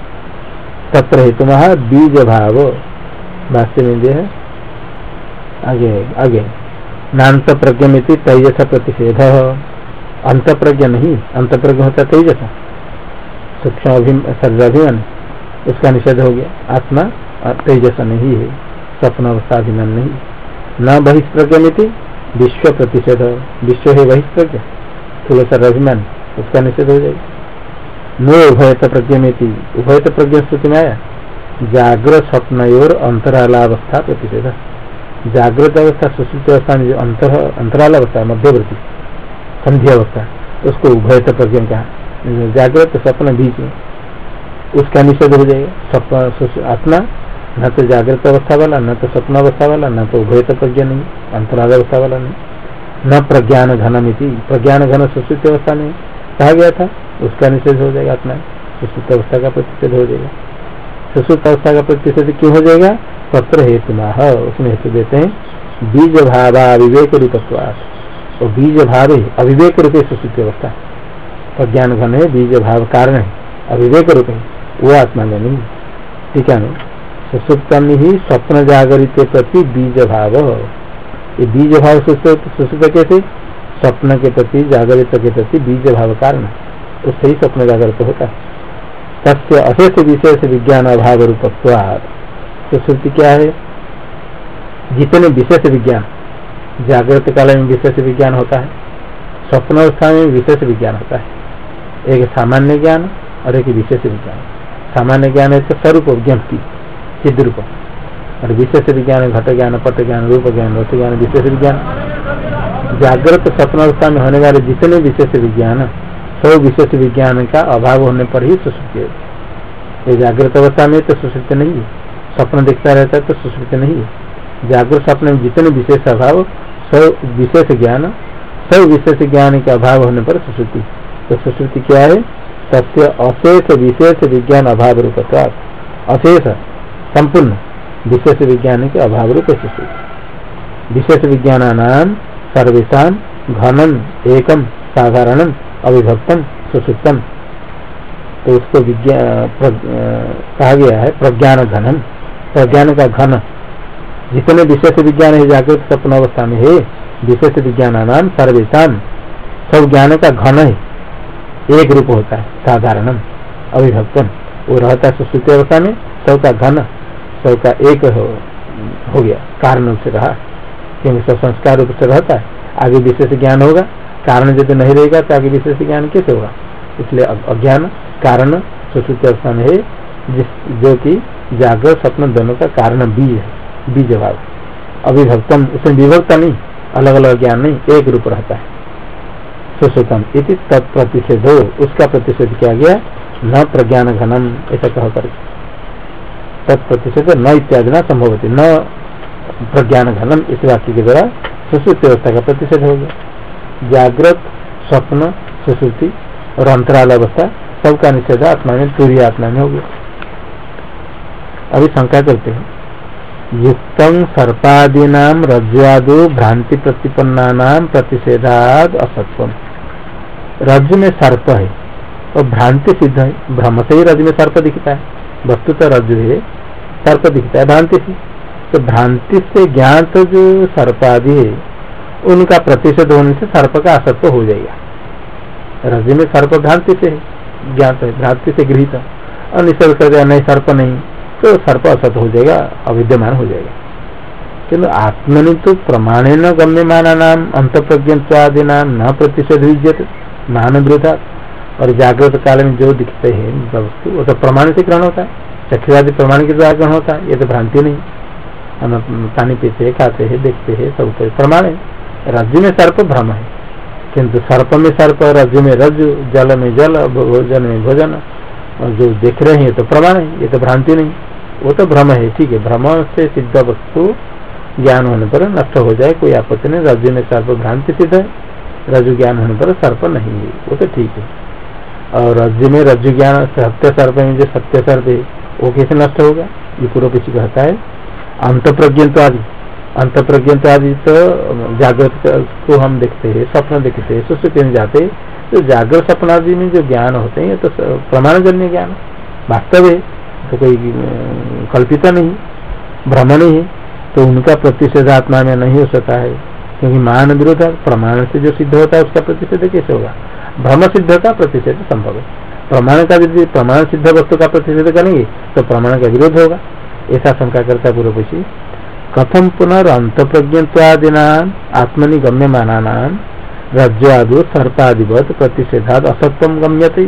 तत्र हेतु बीज भाव भाष्य में जो है। आगे आगे। नान्त प्रज्ञ में तेजस प्रतिषेध। अंत प्रज्ञ नहीं अंत प्रज्ञ होता तेजस। सूक्ष्म शरीराभिमान उसका निषेध हो गया। आत्मा तेजस नहीं है स्वप्न अवस्थाभिमान नहीं। न बहिष्प्रज्ञ विश्व प्रतिषेध। विश्व है बहिष्प्रज्ञ, स्थूल शरीराभिमान उसका निषेध हो जाएगा। नो उभयत प्रज्ञ में उभयत प्रज्ञ स्थिति में आया। जागृत स्वप्न और अंतरालावस्था प्रतिषेध। जागृत अवस्था सुश्रुत अवस्था में जो अंतर अंतराल अवस्था मध्यवर्ती। संध्या अवस्था उसको उभयत प्रज्ञ कहा। जागृत स्वप्न बीच में उसका निषेध हो जाएगा। स्वप्न आत्मा, न तो जागृत अवस्था वाला, न तो स्वप्न अवस्था वाला, न तो उभयत प्रज्ञा नहीं। अंतराल अवस्था वाला नहीं। न प्रज्ञान घन प्रज्ञान घन सुश्रुत अवस्था नहीं कहा गया था। उसका निषेध हो जाएगा आत्मा। सुश्रुत अवस्था का प्रतिषेध हो जाएगा। सुश्रुत अवस्था का प्रतिषेध क्यों हो जाएगा? पत्र हेतु उसमें हेतु देते हैं। बीज भावा विवेक रूपत्वाद और बीज भाव अविवेक रूपे सुश्रुत अवस्था। अज्ञान घन है बीज भाव कारण है, अविवेक रूप है वो आत्मा में नहीं। ठीक है सुसुप्तम ही स्वप्न जागरित प्रति बीज भाव ये बीज भाव सुसुप्त कैसे? स्वप्न के प्रति जागरित के प्रति बीज भाव कारण। उससे ही स्वप्न जागृत होता है। तस्य अशेष विशेष विज्ञान अभाव रूपत्वाद सुश्रुति क्या है? जितने विशेष विज्ञान जागृत काल में विशेष विज्ञान होता है, स्वप्न अवस्था में विशेष विज्ञान होता है। एक सामान्य ज्ञान और एक विशेष विज्ञान। सामान्य ज्ञान है तो स्वरूप ज्ञप्ति सिद्ध रूप। और विशेष विज्ञान, घट ज्ञान, पट ज्ञान, रूप ज्ञान रथ ज्ञान, विशेष विज्ञान। जागृत स्वप्न अवस्था में होने वाले जितने विशेष विज्ञान सब विशेष विज्ञान का अभाव होने पर ही सुश्रुति ये जागृत अवस्था में तो सुश्रुति नहीं है। स्वप्न दिखता रहता है तो सुश्रुति नहीं है। जागृत स्वप्न में जितने विशेष अभाव सब विशेष ज्ञान सब विशेष ज्ञान के अभाव होने पर सुश्रुति। तो सुश्रुति क्या है? सत्य, अशेष, विशेष विज्ञान अभाव रूप अशेष, संपूर्ण विशेष विज्ञान के अभाव रूप सुश्रुति। विशेष विज्ञान नाम सर्वेशा घनन एकम साधारण अविभक्तम सुसुप्तम तो उसको विज्ञान कहा गया है? प्रज्ञान घनन प्रज्ञान का घन जितने विशेष विज्ञान है जागृत सपन अवस्था में है। विशेष विज्ञान नाम सर्वेशा सब ज्ञान का घन है। एक रूप होता है साधारण अभिभक्तन वो रहता है सुश्रुति अवस्था में सब का घन सब का एक हो, हो गया कारण से रहा। क्योंकि सब संस्कार रूप से रहता है आगे विशेष ज्ञान होगा कारण यदि नहीं रहेगा तो आगे विशेष ज्ञान कैसे होगा? इसलिए अज्ञान कारण सुश्रुति अवस्था में है जिस जो कि जागृत स्वप्न दोनों का कारण बीज है। बीज भाव अभिभक्तम उसमें विभक्ता नहीं अलग अलग ज्ञान नहीं, एक रूप रहता है। सुश्रुतम इति तत्प्रतिषेध हो उसका प्रतिषेध किया गया, न प्रज्ञान घनम ऐसा कह कर तत्प्रतिषेध न इत्यादि न संभव न प्रज्ञान घनम इस वाक्य के द्वारा सुश्रुति अवस्था का प्रतिषेध हो गया। जागृत, स्वप्न सुश्रुति और अंतराल अवस्था, सबका निषेध आत्मा में पूरी आत्मा में हो गया। अभी शंका करते हैं। युक्त सर्पादीना रज्जुआदो भ्रांति प्रतिपन्ना प्रतिषेधाद असत्व रज्जु में सर्प है और भ्रांति सिद्ध है। भ्रम से ही रज में सर्प दिखता है वस्तु तो रज्जु है सर्प दिखता है, भ्रांति से। तो भ्रांति से ज्ञात जो सर्प आदि है, उनका प्रतिषेध होने से सर्प का असत्व हो जाएगा। रज में सर्प भ्रांति से ज्ञात है, भ्रांति से गृहित और निषेध कर नहीं, सर्प नहीं। तो सर्प असत हो जाएगा, अविद्यमान हो जाएगा। किन्तु आत्मनि तो प्रमाणे न गम्यमाना नाम अंत प्रज्ञादि नाम न प्रतिषेध मान विरोधा और जागृत काल में जो दिखते हैं वस्तु वो तो प्रमाण से ग्रहण होता है। चक्षुरादि प्रमाण के द्वारा ग्रहण होता है, ये तो भ्रांति नहीं। हम पानी पीते हैं, खाते हैं, देखते हैं, सब तो प्रमाण है। राज्य में सर्प भ्रम है। किंतु सर्प में सर्प, रज्जु में रज्जु, जल में जल, भोजन में भोजन, और जो देख रहे हैं तो प्रमाण है, ये तो भ्रांति नहीं। वो तो भ्रम है, ठीक है। भ्रम से सिद्ध वस्तु ज्ञान होने पर नष्ट हो जाए, कोई आपत्ति नहीं। रज्जु में सर्प भ्रांति सिद्ध है रजु ज्ञान होने पर सर्प नहीं है, वो तो ठीक है। और रज्जु में रज्जु ज्ञान, सत्य सर्प में जो सत्य सर्प है, वो कैसे नष्ट होगा ये पूर्व किसी कहता है अंत प्रज्ञ आदि अंत प्रज्ञ आदि तो जागृत को हम देखते हैं, स्वप्न देखते हैं, सुश्रुति में जाते तो जागृत स्वप्न आदि में जो ज्ञान होते हैं तो प्रमाण जन्य ज्ञान। वास्तव है तो कोई कल्पिता नहीं भ्रम नहीं तो उनका प्रतिषेध आत्मा में नहीं हो सकता है। क्योंकि मान विरोध प्रमाण से जो सिद्ध होता है, उसका प्रतिषेध कैसे होगा? भ्रम सिद्ध का प्रतिषेध संभव है। प्रमाण का यदि प्रमाण सिद्ध वस्तु का प्रतिषेध करेंगे तो प्रमाण का विरोध होगा। ऐसा शंका करता पूर्व पक्षी कथम पुनर् अंत प्रज्ञादीना आत्मनि गम्य माना रज्जुआदो सर्पादिवत प्रतिषेधाद असत्व गम्यते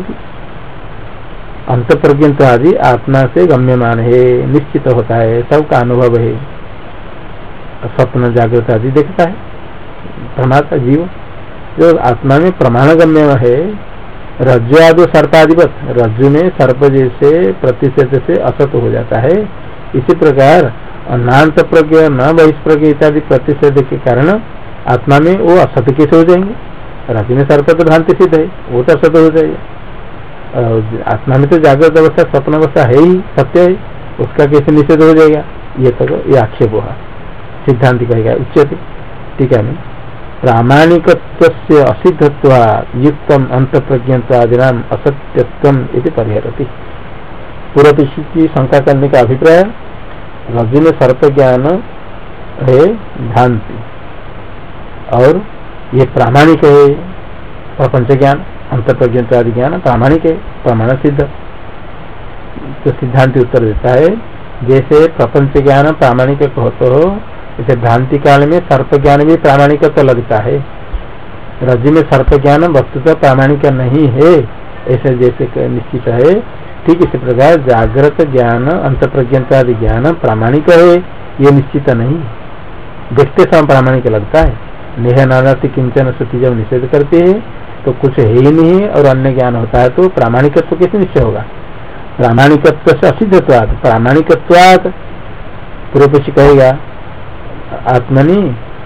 अंत प्रज्ञ आदि आत्मा से गम्यमान है, निश्चित होता है, सबका अनुभव है। स्वप्न जागृत आदि देखता है। प्रमाता जीव, जो आत्मा में प्रमाण गम्य है, रज्जु आदि सर्पाधिपत रज्जु में सर्प जैसे प्रतिशत से असत हो जाता है। इसी प्रकार अनांत प्रज्ञ, न बहिष्प्रज्ञ इत्यादि प्रतिषेध के कारण आत्मा में वो असत कैसे हो जाएँगे? राज्य में सर्प तो भ्रांति सिद्ध है, वो तो असत हो जाएगा। आत्मा में तो जागृत अवस्था, स्वप्न अवस्था है ही, सत्य है, उसका कैसे निषेध हो जाएगा? ये तक ये आक्षेप हुआ। सिद्धांत कहेगा उच्चते ठीक है प्रामाणिक असिद्धत्व युक्त अंत प्रज्ञादीना असत्यत्व परिहरती। पूर्व की शंका करने का अभिप्राय रज्जु में सर्प ज्ञान है, भ्रांति। और ये प्रामाणिक है प्रपंच ज्ञान अंत प्रज्ञ आदि ज्ञान प्रामाणिक है प्रमाण सिद्ध। तो सिद्धांत उत्तर देता है, जैसे प्रपंच ज्ञान प्रामाणिक हो तो जैसे भ्रांति काल में सर्प ज्ञान भी प्रामाणिक तो लगता है। रज्जु में सर्प ज्ञान वस्तुतः प्रामाणिक नहीं है, ऐसे जैसे निश्चित है। ठीक इसी प्रकार जागृत ज्ञान अंत प्रज्ञादि ज्ञान प्रामाणिक है, ये निश्चित नहीं। देखते समय प्रामाणिक लगता है। नेह नानाति किंचन श्रुति जब निषेध करते है तो कुछ है ही नहीं और अन्य ज्ञान होता है तो प्रामाणिकत्व कैसे निश्चय होगा? प्रामाणिकत्व से असिद्धत्वाद प्रामाणिकत्वाद पूर्व कहेगा, आत्मनि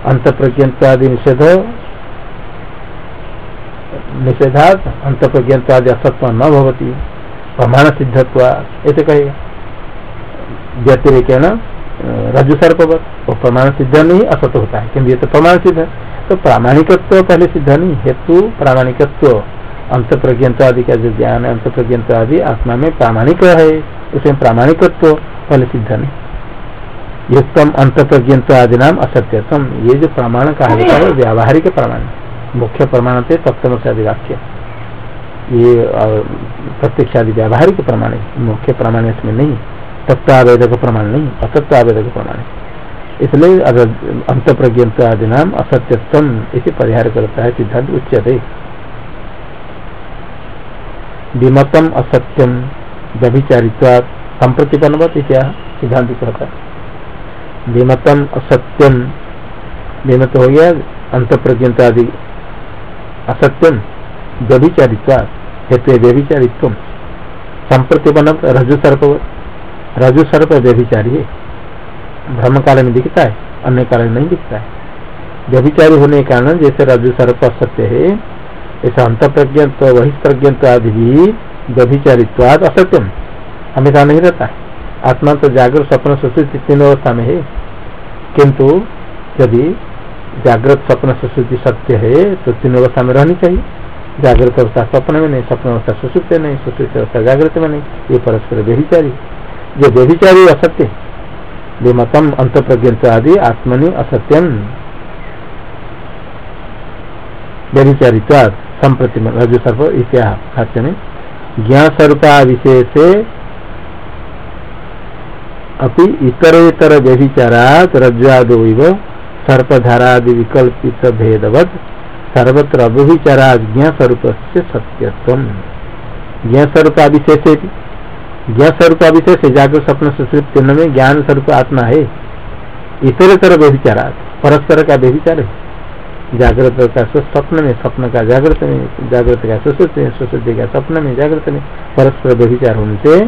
अंत प्रज्ञादि निषेध, निषेधात अंत प्रज्ञादि असत्व न भवती। प्रमाण सिद्धत्व ऐसे कहेगा। व्यतिरिक है ना रजु सर्पवत वो प्रमाण सिद्ध नहीं असत होता है क्योंकि ये तो प्रमाण सिद्ध है। तो प्रामाणिकत्व पहले सिद्ध नहीं, हेतु प्रामाणिकत्व अंत प्रज्ञ आदि का जो ज्ञान है अंत प्रज्ञ आदि आत्मा में प्रामाणिक है, उसमें प्रामाणिकत्व पहले सिद्ध नहीं। युक्तम अंत प्रज्ञ आदि नाम असत्यतम ये जो प्रमाण कहा जाता है व्यावहारिक प्रमाण मुख्य प्रमाण थे तत्व से वाक्य। ये प्रत्यक्ष आदि व्यावहारिक प्रमाण मुख्य प्रमाण इसमें नहीं तत्व आवेदक प्रमाण नहीं, असत्वावेदक प्रमाण है। इसलिए अंत प्रज्ञ आदि नाम असत्यत्म इसे परिहार करता है, सिद्धांत उच्चते। विमतम असत्यम व्यभिचारित्वा संप्रतिपन्नवत क्या? सिद्धांत कहता है विमतम असत्यम, विमत हो गया अंत प्रज्ञता आदि। असत्यम व्यभिचारित्व हेतु व्यभिचारित्व संप्रति बन रजु सर्प रजु सर्प व्यभिचारी है। भ्रम काल में दिखता है अन्य काल में नहीं दिखता है। व्यभिचारी होने के कारण जैसे रजु सर्प असत्य है, ऐसा अंत प्रज्ञत्व बहिष्प्रज्ञत्व आदि भी व्यभिचारित्वाद असत्यम। हमेशा नहीं रहता। है आत्मा तो जागृत, स्वप्न सुश्रुति तीन अवस्था में है। किंतु यदि जागृत, स्वप्न सुश्रुति सत्य है तो तीन अवस्था में रहनी चाहिए। जागृत अवस्था स्वप्न में नहीं, स्वप्न अवस्था सुश्रुत नहीं, सुश्रुत अवस्था जागृत में नहीं। ये परस्पर व्यभिचारी। जो व्यभिचारी असत्य विमतम अंत आदि आत्मनि असत्यम। व्यभिचारित्वाद संप्रति रजु सर्प इत्याख्य में ज्ञान स्वरूपा विशेष अभी इतरेतर व्यभिचारात रज्जुआदो सर्पधारादि विकल्पित भेदवत सर्वत्र अभिचारा ज्ञा स्वरूप से सत्यत्व ज्ञा स्वरूप विशेष ज्ञा स्वरूप विशेष जागृत स्वप्न सुश्रित में ज्ञान स्वरूप आत्मा है। इतरेतर व्यभिचारा परस्पर का व्यभिचार है। जागृत का स्वप्न में, स्वप्न का जागृत में, जागृत का सुश्रुति में, सुश्रुति का स्वप्न में, जागृत में परस्पर व्यभिचार होने से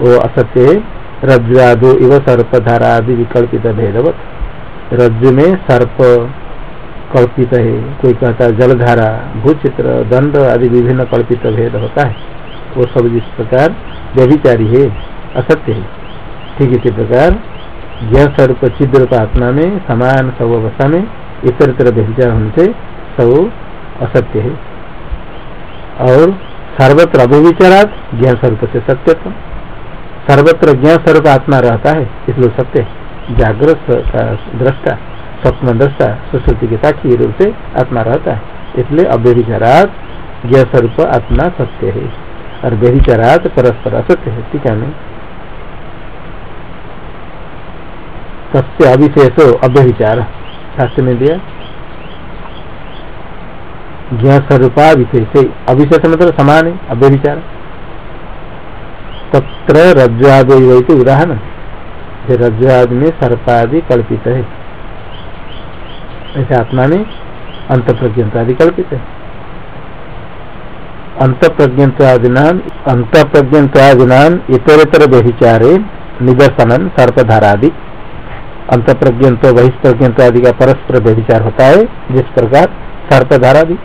वो असत्य है। रज्जुआदो इव सर्प धारा आदि विकल्पित भेदवत। रज्जु में सर्प कल्पित है। कोई कहता है जलधारा, भूचित्र, दंड आदि विभिन्न कल्पित भेद होता है। वो सब जिस प्रकार व्यभिचारी है, असत्य है। ठीक इसी प्रकार, यह सर्प चिद्र आत्मा में, समान सब अवस्था में, इतर तरह व्यभिचार होने से सब असत्य है। और सर्वत्र अभिविचारात ज्ञान स्वरूप से सत्यत्व। सर्वत्र ज्ञान स्वरूप आत्मा रहता है, इसलिए सत्य जागृत दृष्टा स्वप्न दृष्टा, सुश्रुति के साक्षी रूप से आत्मा रहता है। इसलिए अव्यभिचारात, ज्ञान स्वरूप आत्मा सत्य है। और व्यभिचारात परस्पर असत्य है है सत्य अविशेषो अव्यभिचार, शास्त्र में दिया। ज्ञान स्वरूपा विशेष, अविशेष मतलब समान है, अव्यभिचार। तत्र रज्जुआदि वही उदाहरण। रज्जुआदि में सर्पादि कल्पित है। ऐसे आत्मा में अंत प्रज्ञादि कल्पित है। अंत प्रज्ञादिनाम अंत प्रज्ञादिनाम इतरेतर व्यभिचारे निदर्शन, सर्पधारादि अंत प्रज्ञंत बहिष्प्रज्ञंत आदि का परस्पर व्यभिचार होता है जिस प्रकार सर्पधारादि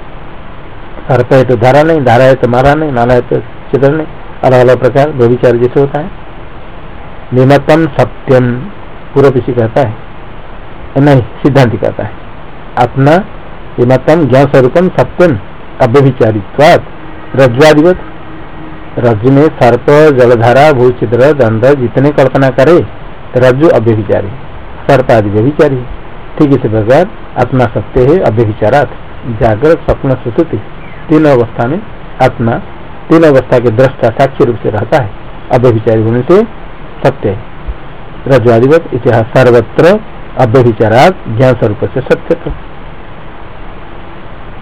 सर्प है तो धारा नहीं, धारा है तो मारा नहीं, नाला है तो चित्र नहीं अलग अलग प्रकार व्यभिचार जैसे होता है। निमतम सत्यम, पूर्व किसी कहता है। नहीं, सिद्धांत कहता है। अपना निमतम ज्ञान स्वरूपम सत्यम अव्यभिचारित्वाद रज्वादिवत रज्जु में सर्प, जलधारा भूचिद्र दंड जितने कल्पना करे, रज्जु अव्यभिचारी। सर्प आदि व्यभिचारी। ठीक इसी प्रकार आत्मा सत्य है, अव्यभिचारात। जागृत स्वप्न सुश्रुति तीन अवस्था में आत्मा तीन अवस्था के दृष्टा साक्षी रूप से रहता है। अव्यभिचारी होने से सत्य है। रजवादिवत इतिहास सर्वत्र अव्यभिचारात ज्ञान स्वरूप से सत्य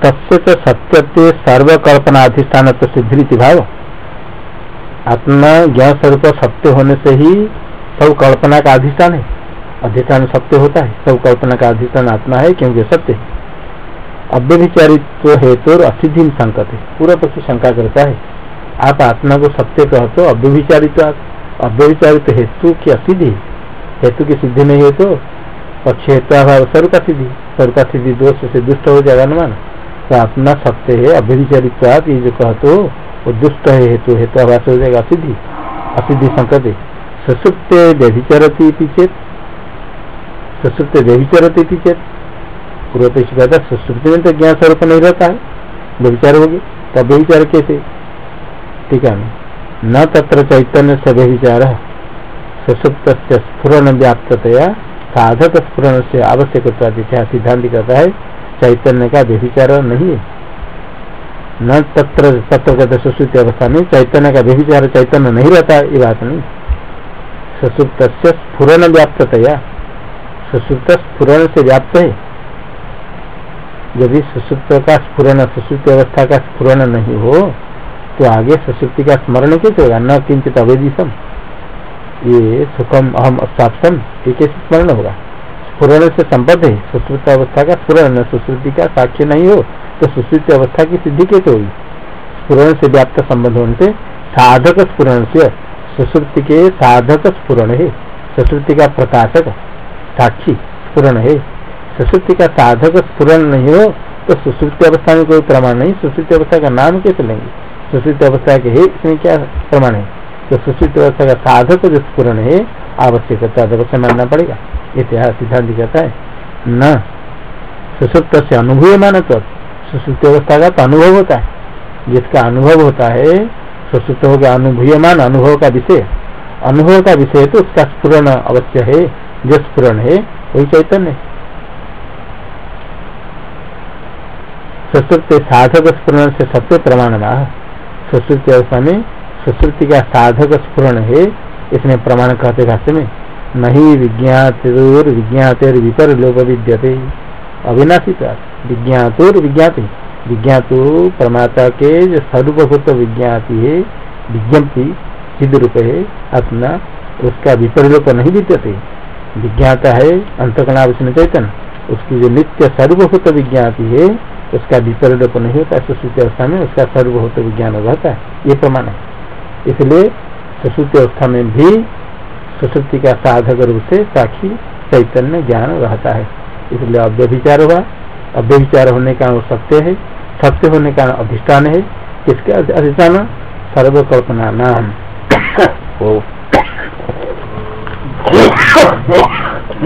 तस्य सत्य सर्वकल्पनाधिष्ठान सिद्धि भाव। आत्मा ज्ञान स्वरूप सत्य होने से ही सब कल्पना का अधिष्ठान है। अधिष्ठान सत्य होता है, सब कल्पना का अधिष्ठान आत्मा है, क्योंकि सत्य है। अव्यभिचारित्व हेतु और असिद्धि संकट है, पूरा पक्षी शंका करता है। आप आत्मा को सत्य कहते हो, अव्यभिचारित अव्यभिचारित हेतु की असिद्धि हेतु की सिद्धि नहीं है तो पक्ष हेतुभाव स्वर का सिद्धि स्वर का सिद्धि दोष से दुष्ट हो जाएगा अनुमान। तो आत्मा सत्य है अव्यभिचारित ये जो कहते हो वो दुष्ट है हेतु हेतु हेतुभाष हो जाएगा, असिद्धि असिद्धि संकट सुसुप्त व्यभिचरती चेत। सुसुप्त व्यभिचरती चेत। पूर्व पेश कहता सुश्रुति में तो ज्ञान स्वरूप नहीं रहता है व्यविचार होगी, तब व्यविचार कैसे? ठीक है। न तत्र चैतन्य से व्यविचार सुसुप्त स्फुरन व्याप्तया साधक स्फुरन से आवश्यक सिद्धांत कहता है चैतन्य का व्यभिचार नहीं है। न अवस्था में चैतन्य का व्यभिचार चैतन्य नहीं रहता, ये बात नहीं। सुसुप्त स्फुरन व्याप्तया सुसुप्त स्फुरन से व्याप्त है। यदि सुसुप्त का स्फुरन, सुसुप्त अवस्था का स्फुरन नहीं हो तो आगे सुसुप्ति का स्मरण कैसे होगा न किंचित अवेदिशम। ये सुखम अहम अस्वाप्तम ये कैसे स्मरण होगा? स्फुरण से संबद्ध है। सुश्रुत अवस्था का स्फुरण सुश्रुति का साक्ष्य नहीं हो तो सुश्रुति अवस्था की सिद्धि कैसे होगी स्फुरण से व्याप्त संबंध होने से साधक स्फुरण से सुश्रुति के साधक स्फुरण है। सुश्रुति का प्रकाशक साक्षी स्फुरण है। सुश्रुति का साधक स्फुरण नहीं हो तो सुश्रुति अवस्था में कोई प्रमाण नहीं। सुश्रुति अवस्था का नाम कैसे लेंगे? सुश्रुति अवस्था के है, इसमें क्या प्रमाण है? तो सुश्रुति अवस्था का साधक जो स्फुरण है आवश्यक साधक से मानना पड़ेगा। इतिहास सिद्धांत कहता है, न सुसुप्त से अनुभूय मान तो सुश्रुति अवस्था का तो अनुभव होता है। जिसका अनुभव होता है सुश्रुत हो गया अनुभूयमान अनुभव का विषय। अनुभव का विषय तो उसका स्फुरन अवश्य है, जो स्फुरन है, वही चैतन्य सुश्रुति साधक स्फुरन से सत्य प्रमाण सुश्रुति अवस्था में सुश्रुति का साधक स्फुरन है इसमें प्रमाण कहते घाते में, नहीं विज्ञातुर विज्ञातेर विपर लोप विद्यते। अविनाशी विज्ञातुर विज्ञाति विज्ञातु। परमात्मा के जो स्वरूपभूत विज्ञाति है, विज्ञप्ति सिद्ध रूप है, अपना उसका विपरीलोप नहीं विद्यते। विज्ञाता है अंतकणा विष्णु चैतन। उसकी जो नित्य सर्वभूत विज्ञाति है, उसका विपरीलोप नहीं होता। सुश्रुति अवस्था में उसका सर्वभूत विज्ञान रहता है। ये प्रमाण है। इसलिए सुश्रुति अवस्था में भी सुश्रुति का साधक रूप से साक्षी चैतन्य ज्ञान रहता है इसलिए अव्यभिचार हुआ अव्यभिचार होने का वो सत्य है सत्य होने का अधिष्ठान है किसके अधिष्ठान सर्वकल्पना नाम विश्ववेदाः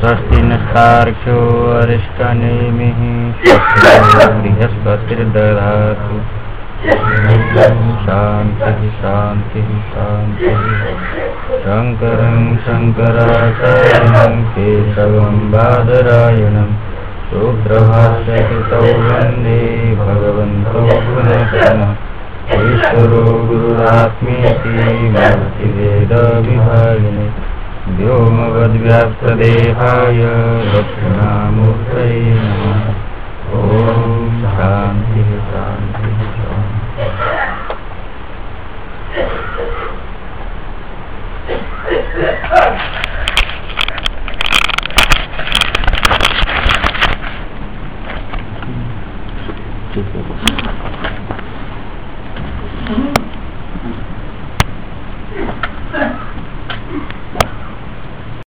स्वस्ति नस्तार्क्ष्यो अरिष्टनेमिः बृहस्पतिर्दधातु शान्तिः शान्तिः शान्तिः। शङ्करं शङ्कराचार्यं केशवं बादरायणं सूत्रभाष्यकृतौ वंदे भगवन्तौ पुनः ईश्वरो गुरुरात्मेति भक्तिवेदविभागिने व्योमवद्व्याप्तदेहाय दक्षिणामूर्तये नमः। ॐ शान्तिः शान्तिः। शान्तिः